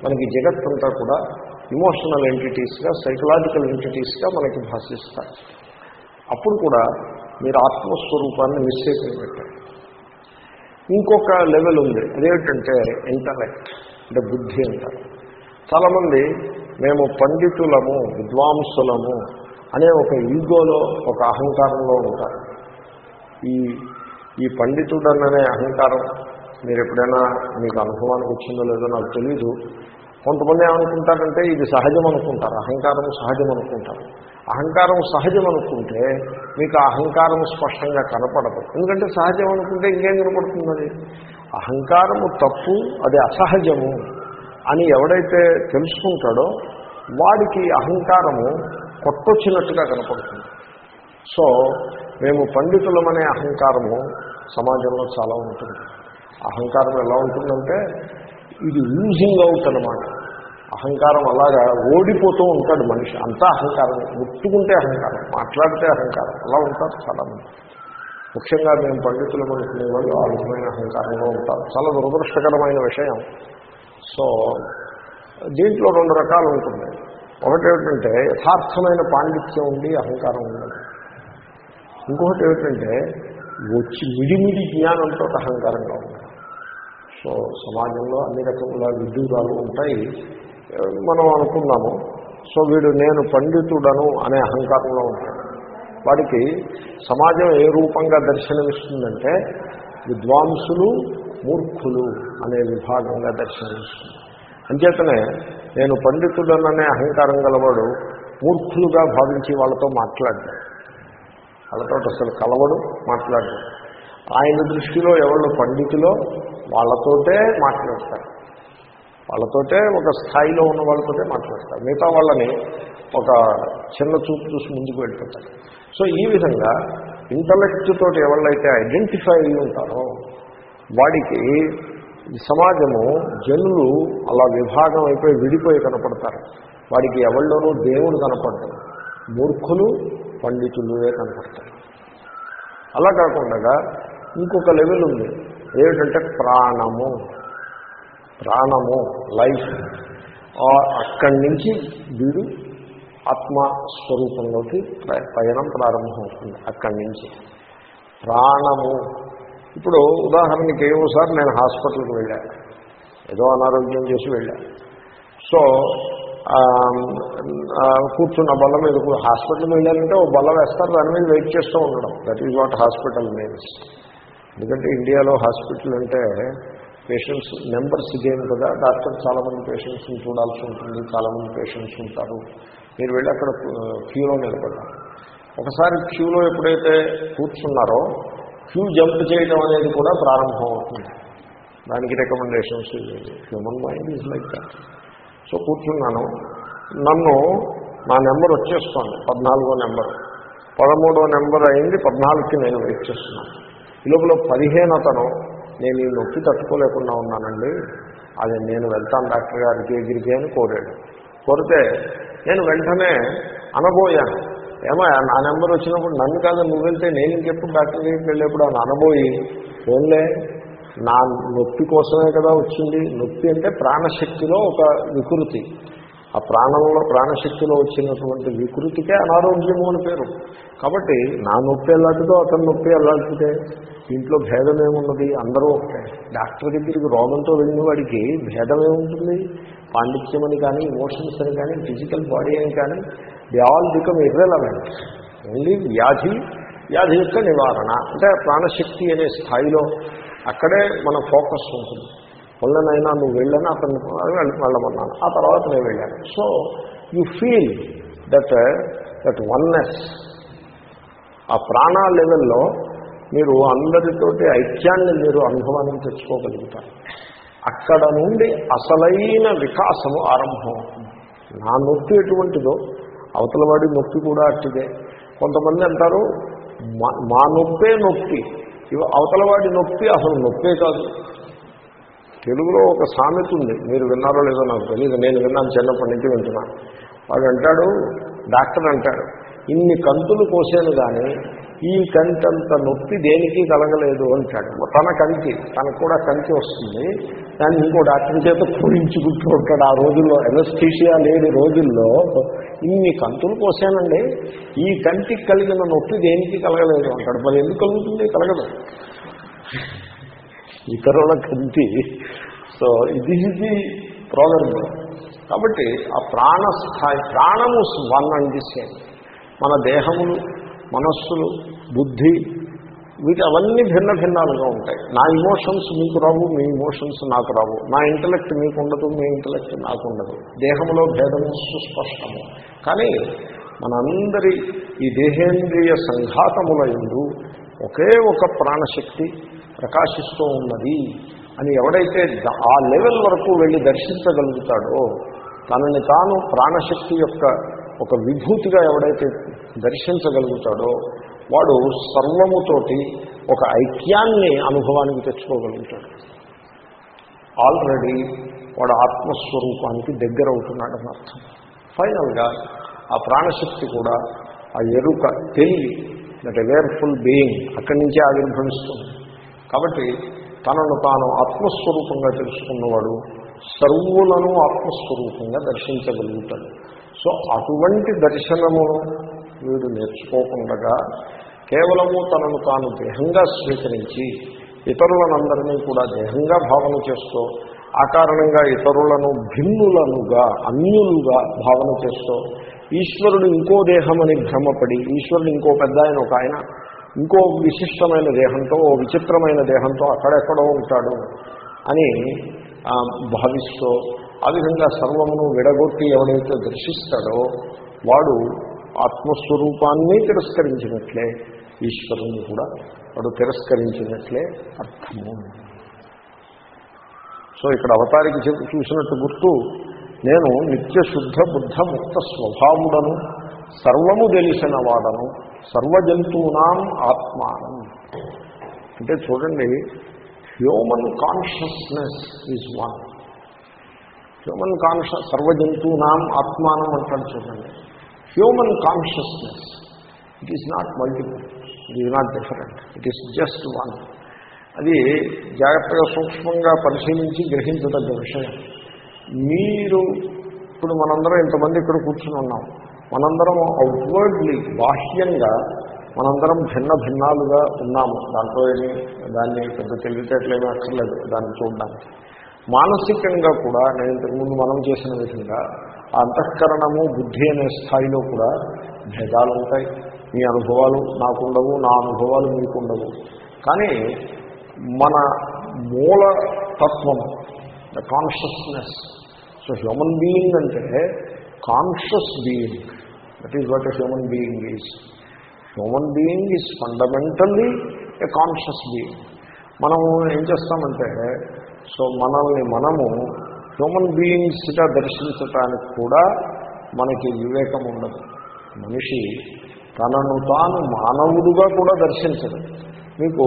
మనకి జగత్తంతా కూడా ఇమోషనల్ ఎంటిటీస్గా సైకలాజికల్ ఎంటిటీస్గా మనకి భాషిస్తారు. అప్పుడు కూడా మీరు ఆత్మస్వరూపాన్ని మిస్టేక్ పెట్టారు. ఇంకొక లెవెల్ ఉంది. అదేమిటంటే ఇంటలెక్ట్ అంటే బుద్ధి అంటారు చాలామంది మేము పండితులము విద్వాంసులము అనే ఒక ఈగోలో ఒక అహంకారంలో ఉంటారు. ఈ ఈ పండితుడననే అహంకారం మీరు ఎప్పుడైనా మీకు అనుభవానికి వచ్చిందో లేదో నాకు తెలీదు. కొంతమంది ఏమనుకుంటారంటే ఇది సహజం అనుకుంటారు అహంకారం సహజం అనుకుంటారు. అహంకారం సహజం అనుకుంటే మీకు అహంకారం స్పష్టంగా కనపడదు. ఎందుకంటే సహజం అనుకుంటే ఇంకేం కనపడుతుంది అహంకారము తప్పు అది అసహజము అని ఎవడైతే తెలుసుకుంటాడో వాడికి అహంకారము కొట్టొచ్చినట్టుగా కనపడుతుంది. సో మేము పండితులమనే అహంకారము సమాజంలో చాలా ఉంటుంది. అహంకారం ఎలా ఉంటుందంటే ఇది యూజింగ్ అవుట్ అనమాట అహంకారం అలాగా ఓడిపోతూ ఉంటాడు మనిషి. అంతా అహంకారం ముట్టుకుంటే అహంకారం మాట్లాడితే అహంకారం అలా ఉంటారు చాలామంది. ముఖ్యంగా మేము పండితులు అనుకునే వాళ్ళు ఆ విధమైన అహంకారంలో ఉంటారు చాలా దురదృష్టకరమైన విషయం. సో దీంట్లో రెండు రకాలు ఉంటుంది. ఒకటి ఏమిటంటే యథార్థమైన పాండిత్యం ఉండి అహంకారం ఉండదు. ఇంకొకటి ఏమిటంటే వచ్చి మిడిమిడి జ్ఞానంతో అహంకారంగా ఉంటారు సో సమాజంలో అన్ని రకముల విద్యురాలు ఉంటాయి. మనం అనుకున్నాము. సో వీడు నేను పండితుడను అనే అహంకారంలో ఉంటాడు. వాడికి సమాజం ఏ రూపంగా దర్శనమిస్తుందంటే విద్వాంసులు మూర్ఖులు అనే విభాగంగా దర్శనమిస్తుంది. అంచేతనే నేను పండితుడననే అహంకారం గలవాడు మూర్ఖులుగా భావించి వాళ్ళతో మాట్లాడ్డాడు వాళ్ళతో అసలు కలవడు మాట్లాడడు. ఆయన దృష్టిలో ఎవరు పండితులో వాళ్ళతోటే మాట్లాడతారు. వాళ్ళతోటే ఒక స్థాయిలో ఉన్న వాళ్ళతోటే మాట్లాడతారు. మిగతా వాళ్ళని ఒక చిన్న చూపు చూసి ముందుకు వెళ్ళిపోతారు. సో ఈ విధంగా ఇంటలెక్ట్ తోటి ఎవళ్ళైతే ఐడెంటిఫై అయి ఉంటారో వాడికి ఈ సమాజము జనులు అలా విభాగం అయిపోయి విడిపోయి కనపడతారు. వాడికి ఎవరిలోనూ దేవుడు కనపడతారు మూర్ఖులు పండితులువే కనపడతారు. అలా కాకుండా ఇంకొక లెవెల్ ఉంది. ఏమిటంటే ప్రాణము. ప్రాణము లైఫ్ అక్కడి నుంచి వీడు ఆత్మస్వరూపంలోకి పయనం ప్రారంభమవుతుంది అక్కడి నుంచి. ప్రాణము. ఇప్పుడు ఉదాహరణకి ఏవోసారి నేను హాస్పిటల్కి వెళ్ళాను ఏదో అనారోగ్యం చేసి వెళ్ళాను సో కూర్చున్న బల్ల మీద హాస్పిటల్కి వెళ్ళాలంటే ఓ బల్ల వేస్తారు దాని మీద వెయిట్ చేస్తూ ఉండడం. That is what hospital means ఎందుకంటే ఇండియాలో హాస్పిటల్ అంటే పేషెంట్స్ నెంబర్స్ గేమ్ కదా డాక్టర్ చాలామంది పేషెంట్స్ని చూడాల్సి ఉంటుంది చాలామంది పేషెంట్స్ ఉంటారు. మీరు వెళ్ళి అక్కడ క్యూలో నిలబడ్డారు. ఒకసారి క్యూలో ఎప్పుడైతే కూర్చున్నారో క్యూ జంప్ చేయడం అనేది కూడా ప్రారంభం అవుతుంది దానికి recommendations human mind is like that so కూర్చున్నాను. నన్ను నా నెంబర్ వచ్చేస్తుంది పద్నాలుగో నెంబర్. పదమూడో నెంబర్ అయింది పద్నాలుగుకి నేను వెయిట్ చేస్తున్నాను. ఈ లోపల పదిహేను అతను నేను ఈ నొప్పి తట్టుకోలేకుండా ఉన్నానండి. అది నేను వెళ్తాను డాక్టర్ గారికి దగ్గరికి అని కోరాడు. కోరితే నేను వెంటనే అనబోయాను. ఏమో నా నెంబర్ వచ్చినప్పుడు నన్ను కాదు నువ్వు వెళ్తే నేను ఇంకెప్పుడు డాక్టర్ దగ్గరికి వెళ్ళేప్పుడు అని అనబోయి ఫోన్లే నా నొప్పి కోసమే కదా వచ్చింది. నొప్పి అంటే ప్రాణశక్తిలో ఒక వికృతి. ఆ ప్రాణంలో ప్రాణశక్తిలో వచ్చినటువంటి వికృతికే అనారోగ్యము అని పేరు. కాబట్టి నా నొప్పి ఎలాంటిదో అతని నొప్పి ఎలాంటిదే. దీంట్లో భేదం ఏమున్నది అందరూ ఒకటే డాక్టర్ దగ్గరికి రోగంతో వెళ్ళిన వాడికి భేదం ఏముంటుంది పాండిత్యం అని కానీ ఇమోషన్స్ అని కానీ ఫిజికల్ బాడీ అని కానీ the all become irrelevant only వ్యాధి వ్యాధి యొక్క నివారణ. అంటే ప్రాణశక్తి అనే స్థాయిలో అక్కడే మన ఫోకస్ ఉంటుంది. వాళ్ళనైనా నువ్వు వెళ్ళని అతను వెళ్ళమన్నాను. ఆ తర్వాత నేను వెళ్ళాను. So you feel that that oneness ఆ ప్రాణ లెవెల్లో మీరు అందరితోటి ఐక్యాన్ని మీరు అనుభవాన్ని తెచ్చుకోగలుగుతారు. అక్కడ నుండి అసలైన వికాసము ఆరంభం. నా నొప్పి ఎటువంటిదో అవతల వాడి నొప్పి కూడా అట్టిదే. కొంతమంది అంటారు మా మా నొప్పే నొప్పి. ఇవి అవతల వాడి నొప్పి అసలు నొప్పే కాదు. తెలుగులో ఒక సామెత ఉంది. మీరు విన్నారో లేదో నాకు తెలియదు నేను విన్నాను చిన్నప్పటి నుంచి వింటున్నాను వాడు అంటాడు డాక్టర్ అంటాడు ఇన్ని కంతులు కోసాను కానీ ఈ కంతంత నొప్పి దేనికి కలగలేదు అంటాడు. తన కంటి తనకు కూడా కంటి వస్తుంది. దాన్ని ఇంకో డాక్టర్ చేత పూరించుకుంటూ ఉంటాడు. ఆ రోజుల్లో ఎనస్థీషియా లేని రోజుల్లో ఇన్ని కంతులు కోసానండి. ఈ కంటికి కలిగిన నొప్పి దేనికి కలగలేదు అంటాడు. మరి ఎందుకు కలుగుతుంది? కలగదు. ఇతరుల కంటి. So this is the program కాబట్టి ఆ ప్రాణస్థాయి ప్రాణము వన్ అండ్ ది సేమ్. మన దేహములు మనస్సులు బుద్ధి వీటి అవన్నీ భిన్న భిన్నాలుగా ఉంటాయి. నా ఇమోషన్స్ మీకు రావు మీ ఇమోషన్స్ నాకు రావు. నా ఇంటలెక్ట్ మీకు ఉండదు మీ ఇంటలెక్ట్ నాకు ఉండదు. దేహంలో భేదము సుస్పష్టము. కానీ మనందరి ఈ దేహేంద్రియ సంఘాతముల ఎందు ఒకే ఒక ప్రాణశక్తి ప్రకాశిస్తూ ఉన్నది అని ఎవడైతే ఆ లెవెల్ వరకు వెళ్ళి దర్శించగలుగుతాడో తనని తాను ప్రాణశక్తి యొక్క ఒక విభూతిగా ఎవడైతే దర్శించగలుగుతాడో వాడు సర్వముతోటి ఒక ఐక్యాన్ని అనుభవానికి తెచ్చుకోగలుగుతాడు. ఆల్రెడీ వాడు ఆత్మస్వరూపానికి దగ్గర అవుతున్నాడని అర్థం. ఫైనల్గా ఆ ప్రాణశక్తి కూడా ఆ ఎరుక తెలివి దట్ అవేర్ఫుల్ బీయింగ్ అక్కడి నుంచే ఆవిర్భవిస్తుంది. కాబట్టి తనను తాను ఆత్మస్వరూపంగా తెలుసుకున్నవాడు సర్వులను ఆత్మస్వరూపంగా దర్శించగలుగుతాడు. సో అటువంటి దర్శనమును వీడు నేర్చుకోకుండా కేవలము తనను తాను దేహంగా స్వీకరించి ఇతరులనందరినీ కూడా దేహంగా భావన చేస్తూ ఆ కారణంగా ఇతరులను భిన్నులనుగా అన్యులుగా భావన చేస్తూ ఈశ్వరుడు ఇంకో దేహమని భ్రమపడి ఈశ్వరుడు ఇంకో పెద్ద ఆయన ఒక ఆయన ఇంకో విశిష్టమైన దేహంతో ఓ విచిత్రమైన దేహంతో అక్కడెక్కడో ఉంటాడు అని భావిస్తూ ఆ విధంగా సర్వమును విడగొట్టి ఎవడైతే దర్శిస్తాడో వాడు ఆత్మస్వరూపాన్ని తిరస్కరించినట్లే ఈశ్వరుని కూడా వాడు తిరస్కరించినట్లే అర్థము. సో ఇక్కడ అవతారికి చూసినట్టు గుర్తు నేను నిత్య శుద్ధ బుద్ధ ముక్త స్వభావుడను సర్వము తెలిసిన వాడను సర్వజంతువునాం ఆత్మానం. అంటే చూడండి human consciousness is one human conscious సర్వజంతువునాం ఆత్మానం అంటాడు చూడండి. Human consciousness it is not multiple it is not different it is just one అది జాగ్రత్తగా సూక్ష్మంగా పరిశీలించి గ్రహించదగ్గ విషయం. మీరు ఇప్పుడు మనందరం ఇంతమంది ఇక్కడ కూర్చుని ఉన్నాం. మనందరం అవుట్వర్డ్లీ బాహ్యంగా మనందరం భిన్న భిన్నాలుగా ఉన్నాము. దాంట్లో ఏమి దాన్ని పెద్ద తెలివితేటలేమీ అక్కర్లేదు దాన్ని చూడడానికి. మానసికంగా కూడా నేను ఇంతకుముందు మనం చేసిన విధంగా అంతఃకరణము బుద్ధి అనే స్థాయిలో కూడా భేదాలు ఉంటాయి. మీ అనుభవాలు నాకుండవు నా అనుభవాలు మీకుండవు. కానీ మన మూల తత్వం the consciousness so human being అంటే conscious being that is what a human being is human being is fundamentally a conscious being మనము ఏం చేస్తామంటే సో మనల్ని మనము హ్యూమన్ బీయింగ్స్గా దర్శించటానికి కూడా మనకి వివేకం ఉండదు. మనిషి తనను తాను మానవుడుగా కూడా దర్శించదు. మీకు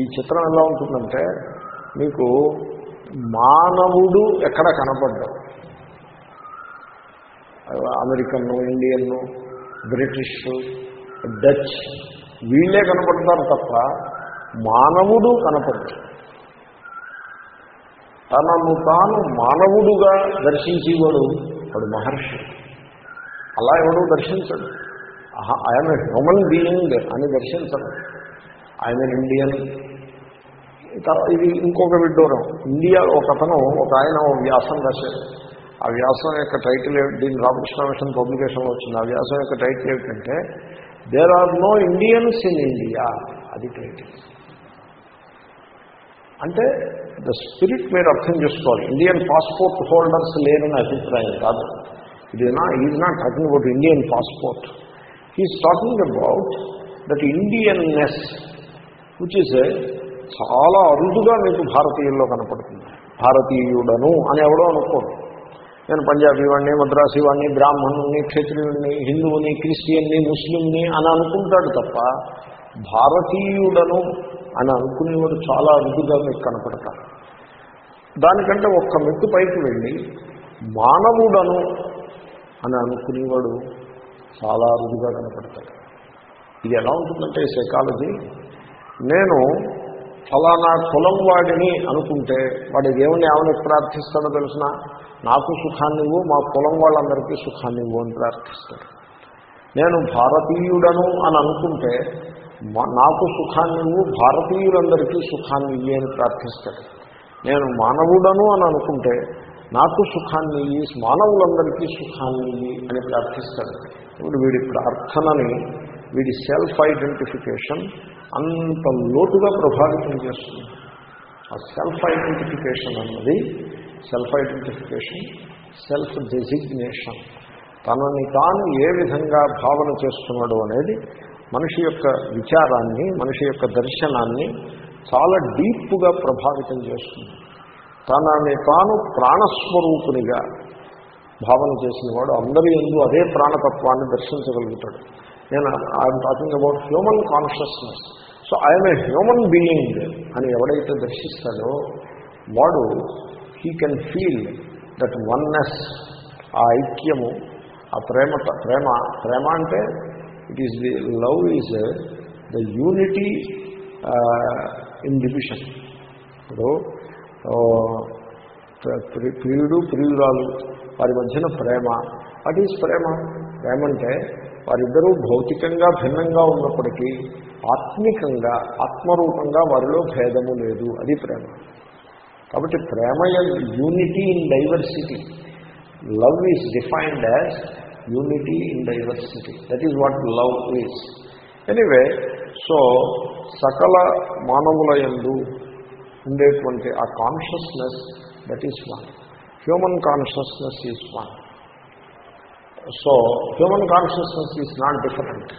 ఈ చిత్రం ఎలా ఉంటుందంటే మీకు మానవుడు ఎక్కడ కనపడ్డాడు? అమెరికన్ను ఇండియన్ను బ్రిటిష్ డచ్ వీళ్ళే కనపడతారు తప్ప మానవుడు కనపడు తనను తాను మానవుడుగా దర్శించేవాడు వాడు మహర్షి. అలా ఎవడు దర్శించడు. ఆయన హ్యూమన్ బీయింగ్ అని దర్శించడు. ఆయన ఇండియన్ ఇది ఇంకొక విడ్డూరం. ఇండియా ఒక అతను ఒక ఆయన వ్యాసం రాశాడు. ఆ వ్యాసం యొక్క టైటిల్ దీని రామకృష్ణ మిషన్ పబ్లికేషన్లో వచ్చింది. ఆ వ్యాసం యొక్క టైటిల్ ఏమిటంటే there are no Indians in India అది టైటిల్. అంటే ద స్పిరిట్ మీరు అర్థం చేసుకోవాలి. ఇండియన్ పాస్పోర్ట్ హోల్డర్స్ లేరని అభిప్రాయం కాదు. ఇది నా is not talking about Indian passport he's talking about that Indianness which is చాలా అరుదుగా మీకు భారతీయుల్లో కనపడుతుంది. భారతీయుడను అని ఎవడో అనుకోండి నేను పంజాబీ వాడిని మద్రాసీ వాడిని బ్రాహ్మణుని క్షత్రియుడిని హిందువుని క్రిస్టియన్ని ముస్లింని అని అనుకుంటాడు తప్ప భారతీయుడను అని అనుకునేవాడు చాలా అరుదుగా మీకు కనపడతారు దానికంటే ఒక్క మెట్టు పైకి వెళ్ళి మానవుడను అని అనుకునేవాడు చాలా అరుదుగా కనపడతాడు. ఇది ఎలా ఉంటుందంటే సైకాలజీ నేను ఫలానా కులం వాడిని అనుకుంటే వాడి దేవుణ్ణి ఏమని ప్రార్థిస్తాడో తెలిసిన నాకు సుఖాన్ని ఇవ్వు మా కులం వాళ్ళందరికీ సుఖాన్ని ఇవ్వు అని ప్రార్థిస్తాడు నేను భారతీయుడను అని అనుకుంటే మా- నాకు సుఖాన్ని ఇవ్వు భారతీయులందరికీ సుఖాన్ని ఇవ్వి అని ప్రార్థిస్తాడు నేను మానవుడను అని అనుకుంటే నాకు సుఖాన్ని ఇయ్యి మానవులందరికీ సుఖాన్ని ఇయ్యి అని ప్రార్థిస్తాడు ఇప్పుడు వీడి ప్రార్థనని వీడి సెల్ఫ్ ఐడెంటిఫికేషన్ అంత లోతుగా ప్రభావితం చేస్తుంది. ఆ సెల్ఫ్ ఐడెంటిఫికేషన్ అన్నది సెల్ఫ్ ఐడెంటిఫికేషన్ సెల్ఫ్ డెసిగ్నేషన్ తనని తాను ఏ విధంగా భావన చేస్తున్నాడు అనేది మనిషి యొక్క విచారాన్ని మనిషి యొక్క దర్శనాన్ని చాలా డీప్గా ప్రభావితం చేస్తుంది. తనని తాను ప్రాణస్వరూపునిగా భావన చేసిన వాడు అందరి ఎందు అదే ప్రాణతత్వాన్ని దర్శించగలుగుతాడు. నేను I'm talking about human consciousness so I'm a human being అని ఎవడైతే దర్శిస్తాడో వాడు he can feel that oneness ఆ ఐక్యము ఆ ప్రేమ ప్రేమ ప్రేమ అంటే it is the love is the unity in division ఇప్పుడు ప్రి- ప్రియుడు ప్రియురాలు వారి మధ్యన ప్రేమ. వాట్ ఈజ్ ప్రేమ? ప్రేమ అంటే వారిద్దరూ భౌతికంగా భిన్నంగా ఉన్నప్పటికీ ఆత్మికంగా ఆత్మరూపంగా వారిలో భేదము లేదు. అది ప్రేమ. కాబట్టి ప్రేమ unity in diversity love is defined as unity in diversity that is what love is anyway so సకల మానవుల యందు ఉండేటువంటి ఆ consciousness that is one human consciousness is one so human consciousness is not different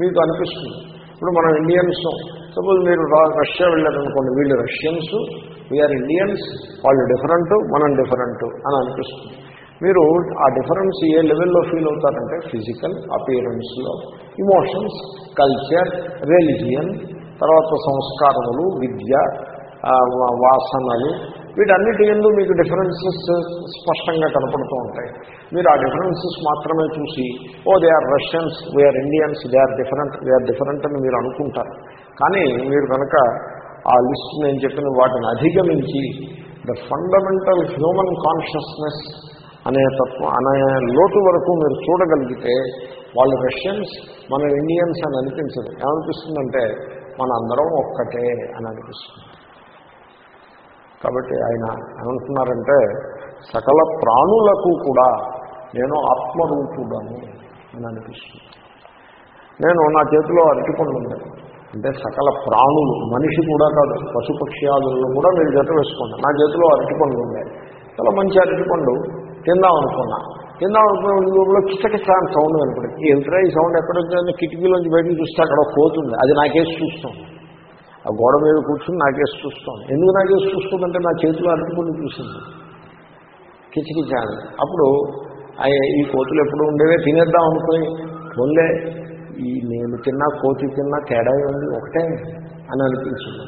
మీకు అనిపిస్తుంది. ఇప్పుడు మనం ఇండియన్స్ సపోజ్ మీరు రష్యా వెళ్ళారనుకోండి వీళ్ళు రష్యన్స్ వీఆర్ ఇండియన్స్ వాళ్ళు డిఫరెంట్ మనం డిఫరెంట్ అని అనిపిస్తుంది. మీరు ఆ డిఫరెన్స్ ఏ లెవెల్లో ఫీల్ అవుతారంటే ఫిజికల్ అపియరెన్స్లో ఇమోషన్స్ కల్చర్ రిలిజియన్ తర్వాత సంస్కారములు విద్య వాసనలు వీటన్నిటి ఎందు మీకు డిఫరెన్సెస్ స్పష్టంగా కనపడుతూ ఉంటాయి. మీరు ఆ డిఫరెన్సెస్ మాత్రమే చూసి ఓ they are Russians we're Indians they are different they are different అని మీరు అనుకుంటారు. కానీ మీరు కనుక ఆ లిస్ట్ నేను చెప్పిన వాటిని అధిగమించి ద ఫండమెంటల్ హ్యూమన్ కాన్షియస్నెస్ అనే తత్వం అనే లోటు వరకు మీరు చూడగలిగితే వాళ్ళు రష్యన్స్ మన ఇండియన్స్ అని అనిపించదు. ఏమనిపిస్తుందంటే మన అందరం ఒక్కటే అని అనిపిస్తుంది. కాబట్టి ఆయన ఏమంటున్నారంటే సకల ప్రాణులకు కూడా నేను ఆత్మరూపుడను అని అనిపిస్తుంది. నేను నా చేతిలో అరటిపండు ఉంది. అంటే సకల ప్రాణులు మనిషి కూడా కాదు పశుపక్ష్యాదులను కూడా మీరు జత వేసుకోండి. నా చేతిలో అరటిపండు ఉంది చాలా మంచి అరటిపండు తిందాం అనుకున్నా. తిందాం అనుకున్న లోపల కిచకిచ అని సౌండ్ కనపడింది ఏమిట్రా ఈ సౌండ్ ఎక్కడ వచ్చిందని కిటికీలోంచి బయటకు చూస్తే అక్కడ పోతుంది అది నాకేసి చూస్తుంది ఆ గోడ మీద కూర్చుని నాకేసి చూస్తాం. ఎందుకు నాకేసి చూస్తుందంటే నా చేతిలో అరటిపండు చూసింది. కిచకిచ అని. అప్పుడు ఈ కోతులు ఎప్పుడు ఉండేవే? తినేద్దాం అనుకుని. పొందే ఈ నేను తిన్నా కోతి తిన్నా తేడా ఉంది ఒకటే అని అనిపించింది.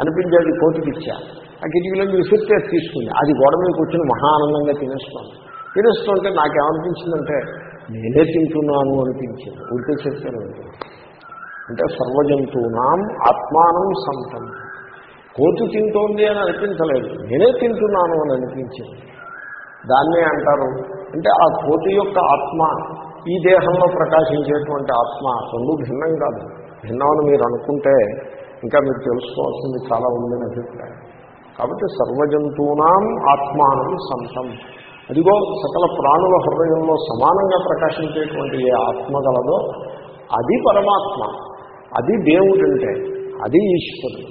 అనిపించేది కోతికి ఇచ్చా ఆ కిటికీలో విసిరితే చేసి తీసుకుంది. అది గోడ మీద కూర్చొని మహా ఆనందంగా తినేస్తుంది. తినేస్తుంటే నాకేమనిపించిందంటే నేనే తింటున్నాను అనిపించింది. ఉంటే చెప్తారు అంటే సర్వజంతువునాం ఆత్మానం సంతం. కోతి తింటోంది అని అనిపించలేదు. నేనే తింటున్నాను అని అనిపించింది. దాన్నే అంటారు. అంటే ఆ కోతి యొక్క ఆత్మ ఈ దేహంలో ప్రకాశించేటువంటి ఆత్మ రెండు భిన్నం కాదు. భిన్నమని మీరు అనుకుంటే ఇంకా మీరు తెలుసుకోవాల్సింది చాలా ఉందని అభిప్రాయం. కాబట్టి సర్వజంతువునాం ఆత్మానం సంతం. అదిగో సకల ప్రాణుల హృదయంలో సమానంగా ప్రకాశించేటువంటి ఏ ఆత్మ గలదో అది పరమాత్మ. అది దేవుడంటే అది ఈశ్వరుడు.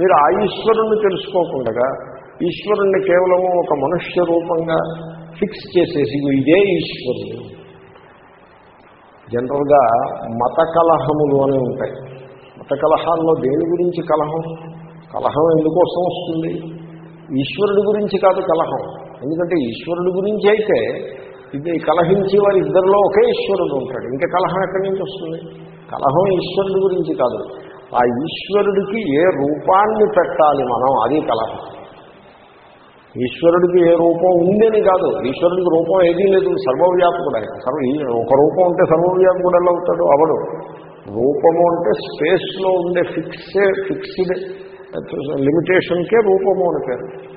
మీరు ఆ ఈశ్వరుణ్ణి తెలుసుకోకుండా ఈశ్వరుణ్ణి కేవలం ఒక మనుష్య రూపంగా ఫిక్స్ చేసేసి ఇదే ఈశ్వరుడు. జనరల్గా మత కలహములు అని ఉంటాయి. మత కలహాల్లో దేని గురించి కలహం? కలహం ఎందుకోసం వస్తుంది? ఈశ్వరుడి గురించి కాదు కలహం. ఎందుకంటే ఈశ్వరుడి గురించి అయితే ఇది కలహించి వారి ఇద్దరిలో ఒకే ఈశ్వరుడు ఉంటాడు. ఇంకా కలహం ఎక్కడి నుంచి వస్తుంది? కలహం ఈశ్వరుడి గురించి కాదు. ఆ ఈశ్వరుడికి ఏ రూపాన్ని పెట్టాలి మనం? అది కలహం. ఈశ్వరుడికి ఏ రూపం ఉందని కాదు. ఈశ్వరుడికి రూపం ఏదీ లేదు. సర్వవ్యాపకుడు ఆయన. సర్వ ఒక రూపం ఉంటే సర్వవ్యాపకుడు ఎలా అవుతాడు అవడు. రూపము అంటే స్పేస్లో ఉండే ఫిక్సే ఫిక్స్డ్ లిమిటేషన్కే రూపము అని పేరు.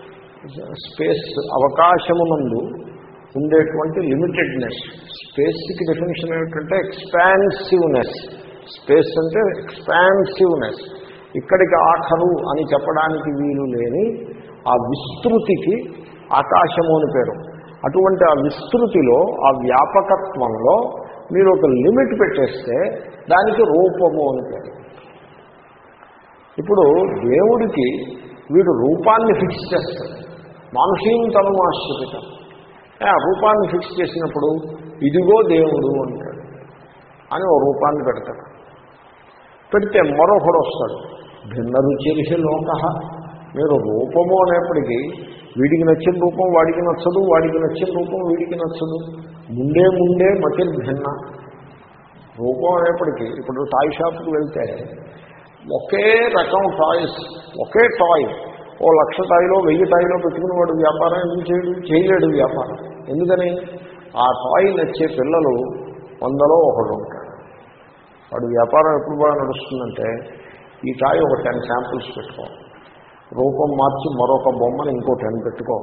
స్పేస్ అవకాశమునందు ఉండేటువంటి లిమిటెడ్నెస్. స్పేస్కి డెఫినేషన్ ఏమిటంటే ఎక్స్పాన్సివ్నెస్. స్పేస్ అంటే ఎక్స్పాన్సివ్నెస్. ఇక్కడికి ఆఖరు అని చెప్పడానికి వీలు లేని ఆ విస్తృతికి ఆకాశము అని పేరు. అటువంటి ఆ విస్తృతిలో ఆ వ్యాపకత్వంలో మీరు ఒక లిమిట్ పెట్టేస్తే దానికి రూపము అని పేరు. ఇప్పుడు దేవుడికి వీడు రూపాన్ని ఫిక్స్ చేస్తాడు. మానుషీం తను రూపాన్ని ఫిక్స్ చేసినప్పుడు ఇదిగో దేవుడు అంటాడు. అని ఓ రూపాన్ని పెడతాడు. పెడితే మరొకడు వస్తాడు. భిన్న రుచి లోక. మీరు రూపము అనేప్పటికీ వీడికి నచ్చిన రూపం వాడికి నచ్చదు వాడికి నచ్చిన రూపం వీడికి నచ్చదు. ముందే ముందే మతి భిన్న రూపం అనేప్పటికీ ఇప్పుడు టాయ్ షాప్కి వెళ్తే ఒకే రకం టాయ్స్ ఒకే టాయ్. ఓ లక్ష టాయిలో వెయ్యి టాయిలో పెట్టుకుని వాడు వ్యాపారం ఎందుకు చేయడు? చేయలేడు వ్యాపారం. ఎందుకని? ఆ టాయ్ నచ్చే పిల్లలు వందలో ఒకడు ఉంటాడు వాడు వ్యాపారం ఎప్పుడు బాగా నడుస్తుందంటే ఈ టాయ్ ఒక టెన్ శాంపుల్స్ పెట్టుకోవాలి. రూపం మార్చి మరొక బొమ్మని ఇంకో టెన్ పెట్టుకో.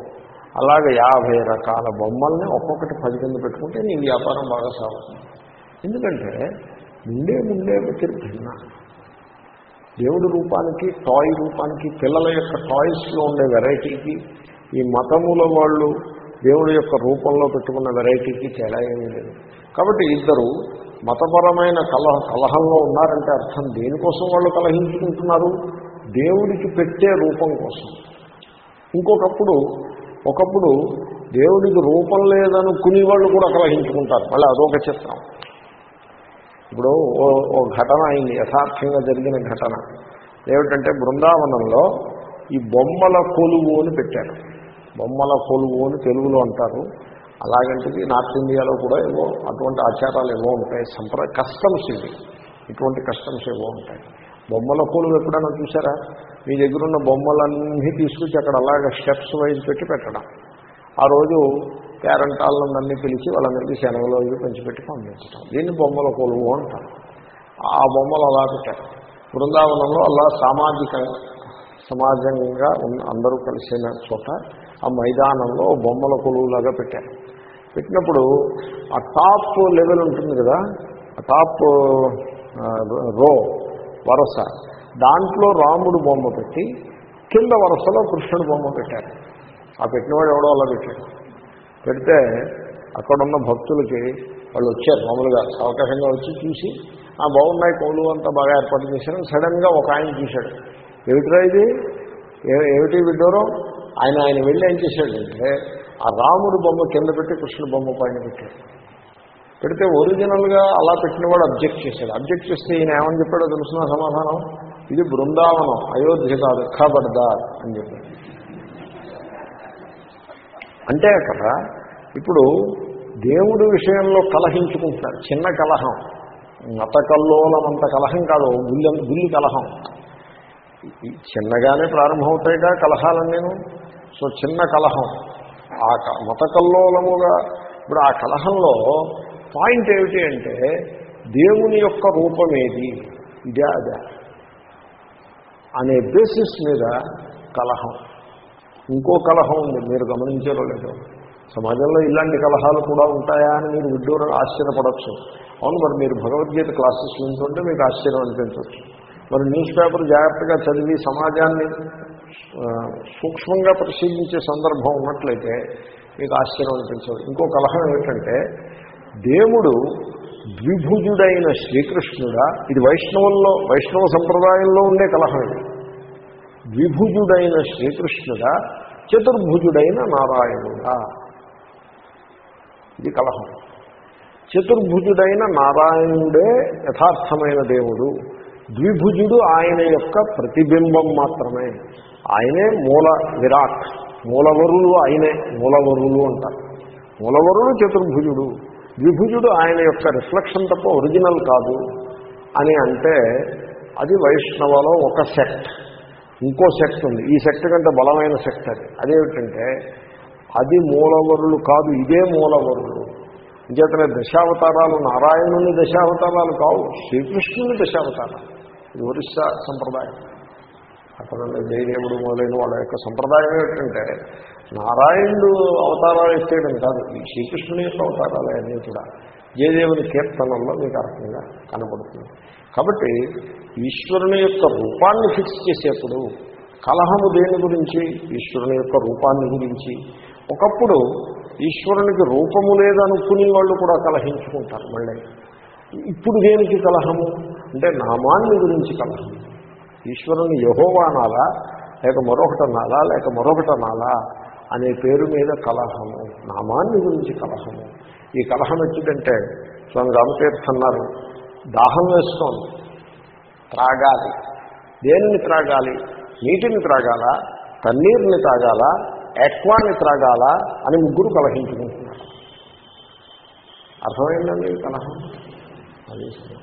అలాగే యాభై రకాల బొమ్మల్ని ఒక్కొక్కటి పది కింద పెట్టుకుంటే నీ వ్యాపారం బాగా సాగుతుంది. ఎందుకంటే ముందే ముందే భిన్న. దేవుడి రూపానికి టాయ్ రూపానికి పిల్లల యొక్క టాయ్స్లో ఉండే వెరైటీకి ఈ మతముల వాళ్ళు దేవుడి యొక్క రూపంలో పెట్టుకున్న వెరైటీకి తేడా ఏమీ లేదు. కాబట్టి ఇద్దరు మతపరమైన కలహ కలహంలో ఉన్నారంటే అర్థం దేనికోసం వాళ్ళు కలహించుకుంటున్నారు? దేవుడికి పెట్టే రూపం కోసం. ఇంకొకప్పుడు ఒకప్పుడు దేవుడికి రూపం లేదనుకునే వాళ్ళు కూడా కలహించుకుంటారు మళ్ళీ అదొక చిత్రం. ఇప్పుడు ఓ ఓ ఘటన అయింది యథార్థంగా జరిగిన ఘటన. ఏమిటంటే బృందావనంలో ఈ బొమ్మల కొలువు అని పెట్టారు. బొమ్మల కొలువు అని తెలుగులో అంటారు. అలాగంటిది నార్త్ ఇండియాలో కూడా ఏవో అటువంటి ఆచారాలు ఏవో ఉంటాయి. సంప్ర కస్టమ్స్ ఇవి. ఇటువంటి కస్టమ్స్ ఏవో ఉంటాయి. బొమ్మల కొలువు ఎప్పుడైనా చూసారా? మీ దగ్గర ఉన్న బొమ్మలన్నీ తీసుకొచ్చి అక్కడ అలాగ స్టెప్స్ వైజ్ పెట్టి పెట్టడం. ఆ రోజు పేరెంటాళ్ళందరినీ పిలిచి వాళ్ళందరికీ శనగలో పెంచిపెట్టి పంపించడం దీన్ని బొమ్మల పూలు అంటారు. ఆ బొమ్మలు అలా పెట్టారు. బృందావనంలో అలా సామాజిక సమాజంగా అందరూ కలిసిన చోట ఆ మైదానంలో బొమ్మల కొలువులాగా పెట్టారు. పెట్టినప్పుడు ఆ టాప్ లెవెల్ ఉంటుంది కదా? ఆ టాప్ రో వరస. దాంట్లో రాముడు బొమ్మ పెట్టి కింద వరసలో కృష్ణుడు బొమ్మ పెట్టారు. ఆ పెట్టినవాడు ఎవడో అలా పెట్టాడు. పెడితే అక్కడున్న భక్తులకి వాళ్ళు వచ్చారు మామూలుగా అవకాశంగా వచ్చి చూసి ఆ బాగున్నాయి కోళ్ళు అంతా బాగా ఏర్పాటు చేశారు. సడన్గా ఒక ఆయన చూశాడు. ఏమిటిరా ఇది? ఏమిటి విడ్డోరో? ఆయన ఆయన వెళ్ళి ఏం చేశాడంటే ఆ రాముడు బొమ్మ కింద పెట్టి కృష్ణుడు బొమ్మ పైన పెట్టాడు. పెడితే ఒరిజినల్గా అలా పెట్టినవాడు అబ్జెక్ట్ చేశాడు. అబ్జెక్ట్ చేస్తే ఈయన ఏమని చెప్పాడో తెలుసిన సమాధానం? ఇది బృందావనం అయోధ్య కాదు ఖబర్దార్ అని చెప్పాడు. అంటే అక్కడ ఇప్పుడు దేవుడి విషయంలో కలహించుకుంటున్నారు చిన్న కలహం. మత కల్లోలమంత కలహం కాదు గుల్లి గుల్లి కలహం. చిన్నగానే ప్రారంభమవుతాయిగా కలహాలని నేను సో చిన్న కలహం. ఆ క- మత కల్లోలముగా ఇప్పుడు ఆ కలహంలో పాయింట్ ఏమిటి అంటే దేవుని యొక్క రూపం ఏది? ఇదే అదే. అనే బేసిస్ మీద కలహం. ఇంకో కలహం ఉంది మీరు గమనించారో లేదో. సమాజంలో ఇలాంటి కలహాలు కూడా ఉంటాయా అని మీరు విడ్డూరం ఆశ్చర్యపడవచ్చు అవును మరి మీరు భగవద్గీత క్లాసెస్ వింటుంటే మీకు ఆశ్చర్యం అనిపించవచ్చు మరి న్యూస్ పేపర్ జాగ్రత్తగా చదివి సమాజాన్ని సూక్ష్మంగా పరిశీలించే సందర్భం ఉన్నట్లయితే మీకు ఆశ్చర్యం అనిపించదు. ఇంకో కలహం ఏమిటంటే దేవుడు ద్విభుజుడైన శ్రీకృష్ణుడా? ఇది వైష్ణవుల్లో వైష్ణవ సంప్రదాయంలో ఉండే కలహం ఇది. ద్విభుజుడైన శ్రీకృష్ణుడా చతుర్భుజుడైన నారాయణుడా? ఇది కలహం. చతుర్భుజుడైన నారాయణుడే యథార్థమైన దేవుడు. ద్విభుజుడు ఆయన యొక్క ప్రతిబింబం మాత్రమే. ఆయనే మూల విరాట్. మూలవరులు ఆయనే మూలవరులు అంటారు. మూలవరుడు చతుర్భుజుడు. విభుజుడు ఆయన యొక్క రిఫ్లెక్షన్ తప్ప ఒరిజినల్ కాదు అని అంటే అది వైష్ణవలో ఒక సెక్ట్. ఇంకో సెక్ట్ ఉంది. ఈ సెక్ట్ కంటే బలమైన సెక్ట్ అది. అదేమిటంటే అది మూలవరులు కాదు ఇదే మూలవరులు. ఇంకేతనే దశావతారాలు నారాయణుని దశావతారాలు కావు శ్రీకృష్ణుని దశావతారాలు. ఇది ఒరిస్సా సంప్రదాయం. అక్కడ జయదేవుడు మొదలైన వాళ్ళ యొక్క సంప్రదాయం ఏమిటంటే నారాయణుడు అవతారాలు ఎత్తేయడం కాదు శ్రీకృష్ణుని యొక్క అవతారాలు అన్నీ కూడా. జయదేవుని కీర్తనంలో మీకు అర్థంగా కనబడుతుంది కాబట్టి ఈశ్వరుని యొక్క రూపాన్ని ఫిక్స్ చేసేప్పుడు కలహము దేని గురించి? ఈశ్వరుని యొక్క రూపాన్ని గురించి. ఒకప్పుడు ఈశ్వరునికి రూపము లేదనుకునే వాళ్ళు కూడా కలహించుకుంటారు మళ్ళీ. ఇప్పుడు దేనికి కలహము? అంటే నామాన్ని గురించి కలహం. ఈశ్వరుని యహోవా అనాలా? లేక మరొకటి అనాలా? లేక మరొకటి అనాలా? అనే పేరు మీద కలహము. నామాన్ని గురించి కలహము. ఈ కలహం ఎత్తుకంటే స్వామి రామతీర్థ అన్నారు. దాహం వేస్తోంది. త్రాగాలి. దేనిని త్రాగాలి? నీటిని త్రాగాల? తన్నీరుని త్రాగాల? ఎక్వాన్ని త్రాగాల? అని ముగ్గురు కలహించుకుంటున్నారు. అర్థమైందండి ఈ కలహం? అది